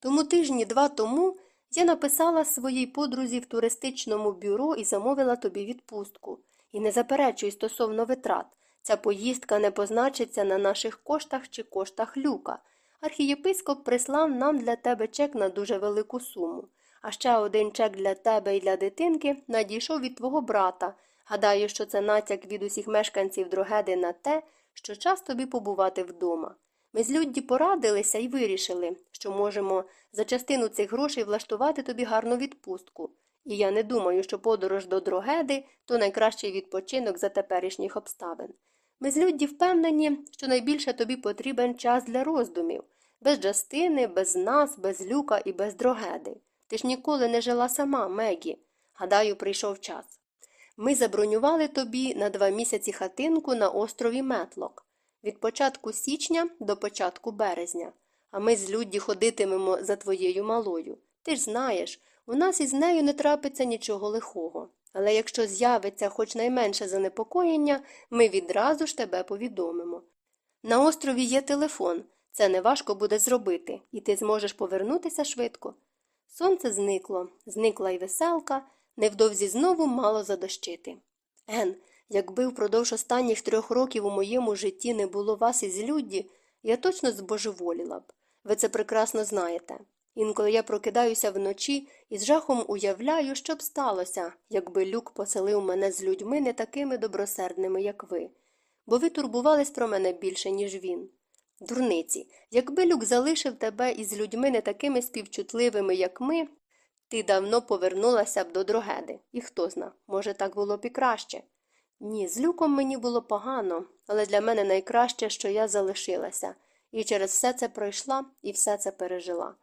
Speaker 2: Тому тижні два тому я написала своїй подрузі в туристичному бюро і замовила тобі відпустку. І не заперечуй стосовно витрат. Ця поїздка не позначиться на наших коштах чи коштах люка. Архієпископ прислав нам для тебе чек на дуже велику суму. А ще один чек для тебе і для дитинки надійшов від твого брата. Гадаю, що це натяк від усіх мешканців Дрогеди на те, що час тобі побувати вдома. Ми з Людді порадилися і вирішили, що можемо за частину цих грошей влаштувати тобі гарну відпустку. І я не думаю, що подорож до Дрогеди то найкращий відпочинок за теперішніх обставин. Ми з Людді впевнені, що найбільше тобі потрібен час для роздумів, без Джастини, без нас, без люка і без Дрогеди. Ти ж ніколи не жила сама, Мегі. Гадаю, прийшов час. Ми забронювали тобі на два місяці хатинку на острові Метлок від початку січня до початку березня, а ми з Людді ходитимемо за твоєю малою. Ти ж знаєш, у нас із нею не трапиться нічого лихого. Але якщо з'явиться хоч найменше занепокоєння, ми відразу ж тебе повідомимо. На острові є телефон, це неважко буде зробити, і ти зможеш повернутися швидко. Сонце зникло, зникла й веселка, невдовзі знову мало задощити. Ен, якби впродовж останніх трьох років у моєму житті не було вас із Людді, я точно збожеволіла б. Ви це прекрасно знаєте. Інколи я прокидаюся вночі і з жахом уявляю, що б сталося, якби люк поселив мене з людьми не такими добросердними, як ви, бо ви турбувались про мене більше, ніж він. Дурниці, якби люк залишив тебе із людьми не такими співчутливими, як ми, ти давно повернулася б до дрогеди, і хто зна, може, так було б і краще. Ні, з люком мені було погано, але для мене найкраще, що я залишилася, і через все це пройшла і все це пережила.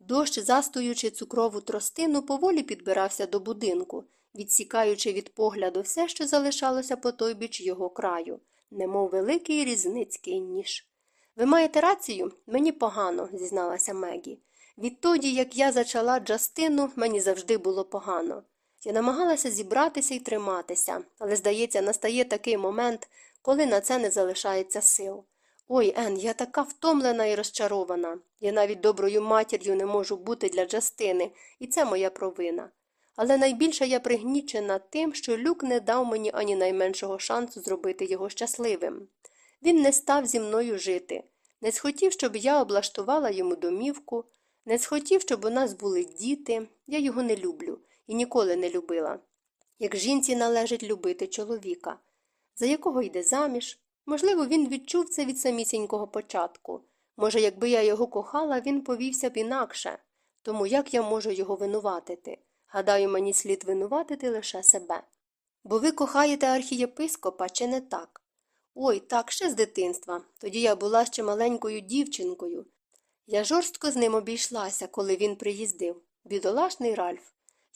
Speaker 2: Дощ, застуючи цукрову тростину, поволі підбирався до будинку, відсікаючи від погляду все, що залишалося по той біч його краю, немов великий різницький ніж. Ви маєте рацію? Мені погано, зізналася Мегі. Відтоді, як я зачала Джастину, мені завжди було погано. Я намагалася зібратися і триматися, але, здається, настає такий момент, коли на це не залишається сил. Ой, Ен, я така втомлена і розчарована. Я навіть доброю матір'ю не можу бути для Джастини, і це моя провина. Але найбільше я пригнічена тим, що люк не дав мені ані найменшого шансу зробити його щасливим. Він не став зі мною жити, не схотів, щоб я облаштувала йому домівку, не схотів, щоб у нас були діти. Я його не люблю і ніколи не любила. Як жінці належить любити чоловіка, за якого йде заміж. Можливо, він відчув це від самісінького початку. Може, якби я його кохала, він повівся б інакше. Тому як я можу його винуватити? Гадаю, мені слід винуватити лише себе. Бо ви кохаєте архієпископа, чи не так? Ой, так, ще з дитинства. Тоді я була ще маленькою дівчинкою. Я жорстко з ним обійшлася, коли він приїздив. Бідолашний Ральф.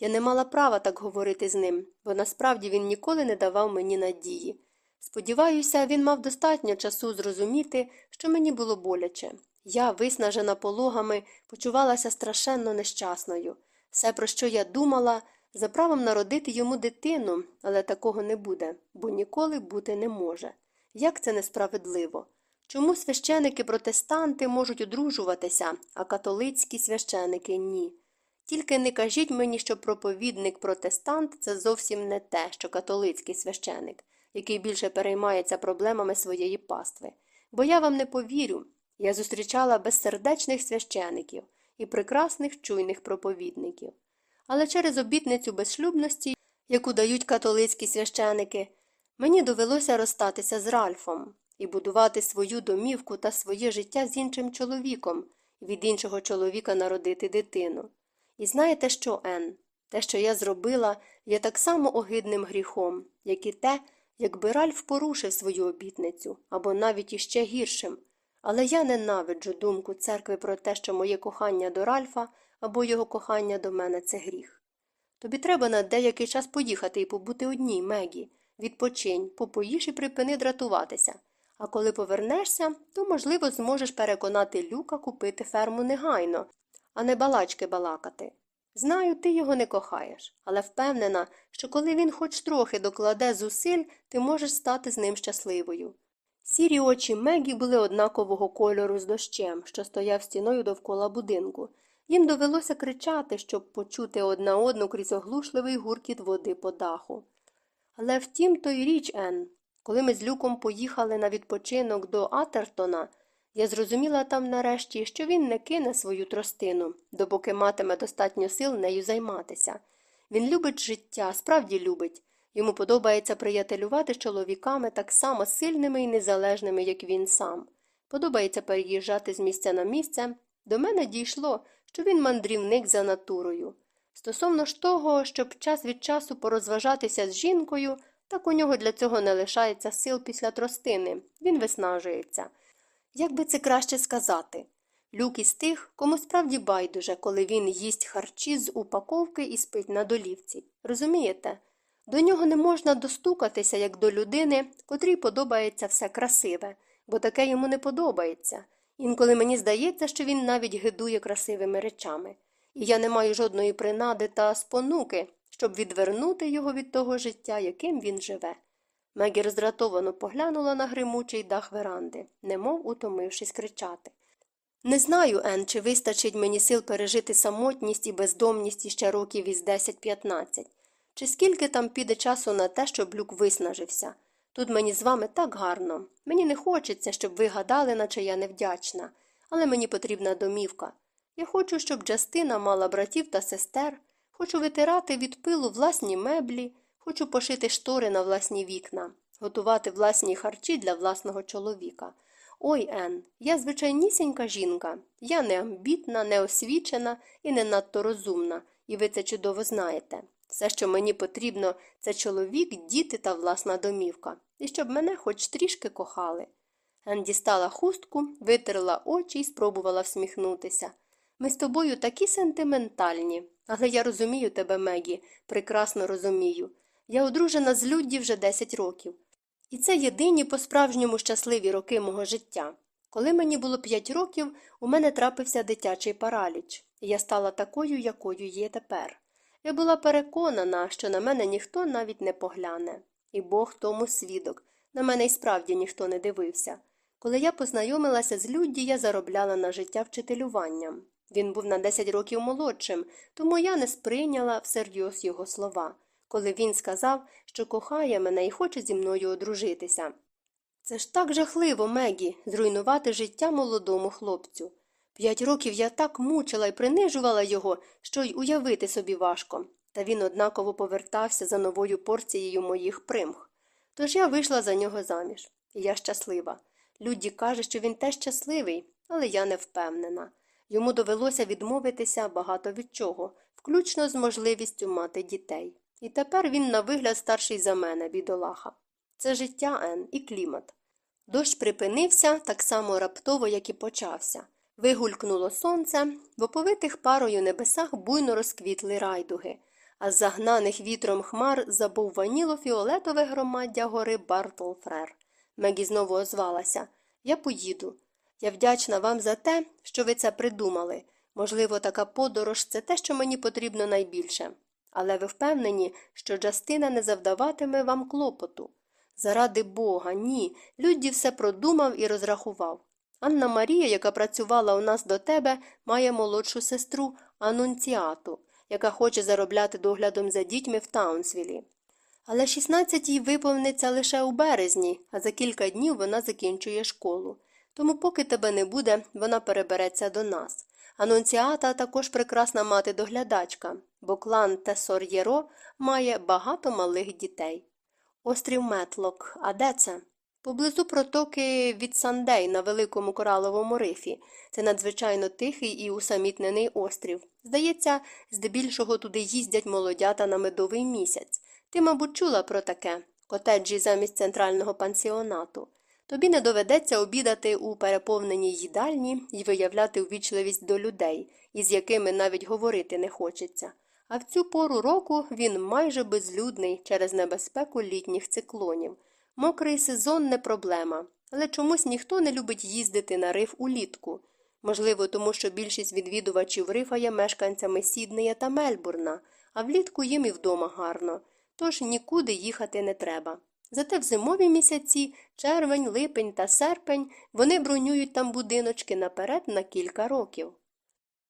Speaker 2: Я не мала права так говорити з ним, бо насправді він ніколи не давав мені надії. Сподіваюся, він мав достатньо часу зрозуміти, що мені було боляче. Я, виснажена пологами, почувалася страшенно нещасною. Все, про що я думала, за правом народити йому дитину, але такого не буде, бо ніколи бути не може. Як це несправедливо? Чому священики протестанти можуть одружуватися, а католицькі священики ні? Тільки не кажіть мені, що проповідник протестант це зовсім не те, що католицький священик, який більше переймається проблемами своєї пастви. Бо я вам не повірю. Я зустрічала безсердечних священиків, і прекрасних чуйних проповідників. Але через обітницю безшлюбності, яку дають католицькі священики, мені довелося розстатися з Ральфом і будувати свою домівку та своє життя з іншим чоловіком, від іншого чоловіка народити дитину. І знаєте що, Ен? Те, що я зробила, є так само огидним гріхом, як і те, якби Ральф порушив свою обітницю, або навіть іще гіршим. Але я ненавиджу думку церкви про те, що моє кохання до Ральфа або його кохання до мене це гріх. Тобі треба на деякий час поїхати і побути одній, Мегі. Відпочинь, попоїш і припини дратуватися. А коли повернешся, то, можливо, зможеш переконати Люка купити ферму негайно, а не балачки балакати. Знаю, ти його не кохаєш, але впевнена, що коли він хоч трохи докладе зусиль, ти можеш стати з ним щасливою. Сірі очі Мегі були однакового кольору з дощем, що стояв стіною довкола будинку. Їм довелося кричати, щоб почути одна одну крізь оглушливий гуркіт води по даху. Але втім, то й річ, Ен, коли ми з Люком поїхали на відпочинок до Атертона, я зрозуміла там нарешті, що він не кине свою тростину, допоки матиме достатньо сил нею займатися. Він любить життя, справді любить. Йому подобається приятелювати з чоловіками так само сильними і незалежними, як він сам. Подобається переїжджати з місця на місце. До мене дійшло, що він мандрівник за натурою. Стосовно ж того, щоб час від часу порозважатися з жінкою, так у нього для цього не лишається сил після тростини, він виснажується. Як би це краще сказати? Люк із тих, кому справді байдуже, коли він їсть харчі з упаковки і спить на долівці. Розумієте? До нього не можна достукатися, як до людини, котрій подобається все красиве, бо таке йому не подобається. Інколи мені здається, що він навіть гидує красивими речами, і я не маю жодної принади та спонуки, щоб відвернути його від того життя, яким він живе. Мегі роздратовано поглянула на гримучий дах веранди, немов утомившись кричати. Не знаю, Ен, чи вистачить мені сил пережити самотність і бездомність іще років із 10-15. Чи скільки там піде часу на те, щоб люк виснажився? Тут мені з вами так гарно. Мені не хочеться, щоб ви гадали, наче я невдячна, але мені потрібна домівка. Я хочу, щоб Джастина мала братів та сестер, хочу витирати від пилу власні меблі, хочу пошити штори на власні вікна, готувати власні харчі для власного чоловіка. Ой, Ен, я звичайнісінька жінка. Я не амбітна, не освічена і не надто розумна, і ви це чудово знаєте. Все, що мені потрібно, це чоловік, діти та власна домівка, і щоб мене хоч трішки кохали. Ен дістала хустку, витерла очі і спробувала всміхнутися. Ми з тобою такі сентиментальні, але я розумію тебе, Мегі, прекрасно розумію. Я одружена з Людді вже 10 років. І це єдині по-справжньому щасливі роки мого життя. Коли мені було 5 років, у мене трапився дитячий параліч, і я стала такою, якою є тепер. Я була переконана, що на мене ніхто навіть не погляне. І Бог тому свідок. На мене й справді ніхто не дивився. Коли я познайомилася з Людді, я заробляла на життя вчителюванням. Він був на 10 років молодшим, тому я не сприйняла всерйоз його слова, коли він сказав, що кохає мене і хоче зі мною одружитися. Це ж так жахливо, Мегі, зруйнувати життя молодому хлопцю. П'ять років я так мучила і принижувала його, що й уявити собі важко, та він однаково повертався за новою порцією моїх примх. Тож я вийшла за нього заміж, і я щаслива. Людді каже, що він теж щасливий, але я не впевнена. Йому довелося відмовитися багато від чого, включно з можливістю мати дітей. І тепер він на вигляд старший за мене, бідолаха. Це життя Ен і клімат. Дощ припинився так само раптово, як і почався. Вигулькнуло сонце, в оповитих парою небесах буйно розквітли райдуги, а з загнаних вітром хмар забовваніло фіолетове громаддя гори Бартлфрер. Мегі знову озвалася Я поїду. Я вдячна вам за те, що ви це придумали. Можливо, така подорож це те, що мені потрібно найбільше. Але ви впевнені, що Джастина не завдаватиме вам клопоту. Заради Бога, ні. Людді все продумав і розрахував. Анна Марія, яка працювала у нас до тебе, має молодшу сестру Анунціату, яка хоче заробляти доглядом за дітьми в Таунсвілі. Але 16 їй виповниться лише у березні, а за кілька днів вона закінчує школу. Тому, поки тебе не буде, вона перебереться до нас. Анонціата також прекрасна мати-доглядачка, бо клан Тесор'єро має багато малих дітей. Острів Метлок, а де це? Поблизу протоки від Сандей на великому кораловому рифі. Це надзвичайно тихий і усамітнений острів. Здається, здебільшого туди їздять молодята на медовий місяць. Ти, мабуть, чула про таке котеджі замість центрального пансіонату. Тобі не доведеться обідати у переповненій їдальні і виявляти ввічливість до людей, із якими навіть говорити не хочеться. А в цю пору року він майже безлюдний через небезпеку літніх циклонів. Мокрий сезон не проблема, але чомусь ніхто не любить їздити на риф улітку. Можливо, тому що більшість відвідувачів рифа є мешканцями Сіднея та Мельбурна, а влітку їм і вдома гарно, тож нікуди їхати не треба. Зате в зимові місяці, червень, липень та серпень, вони бронюють там будиночки наперед на кілька років.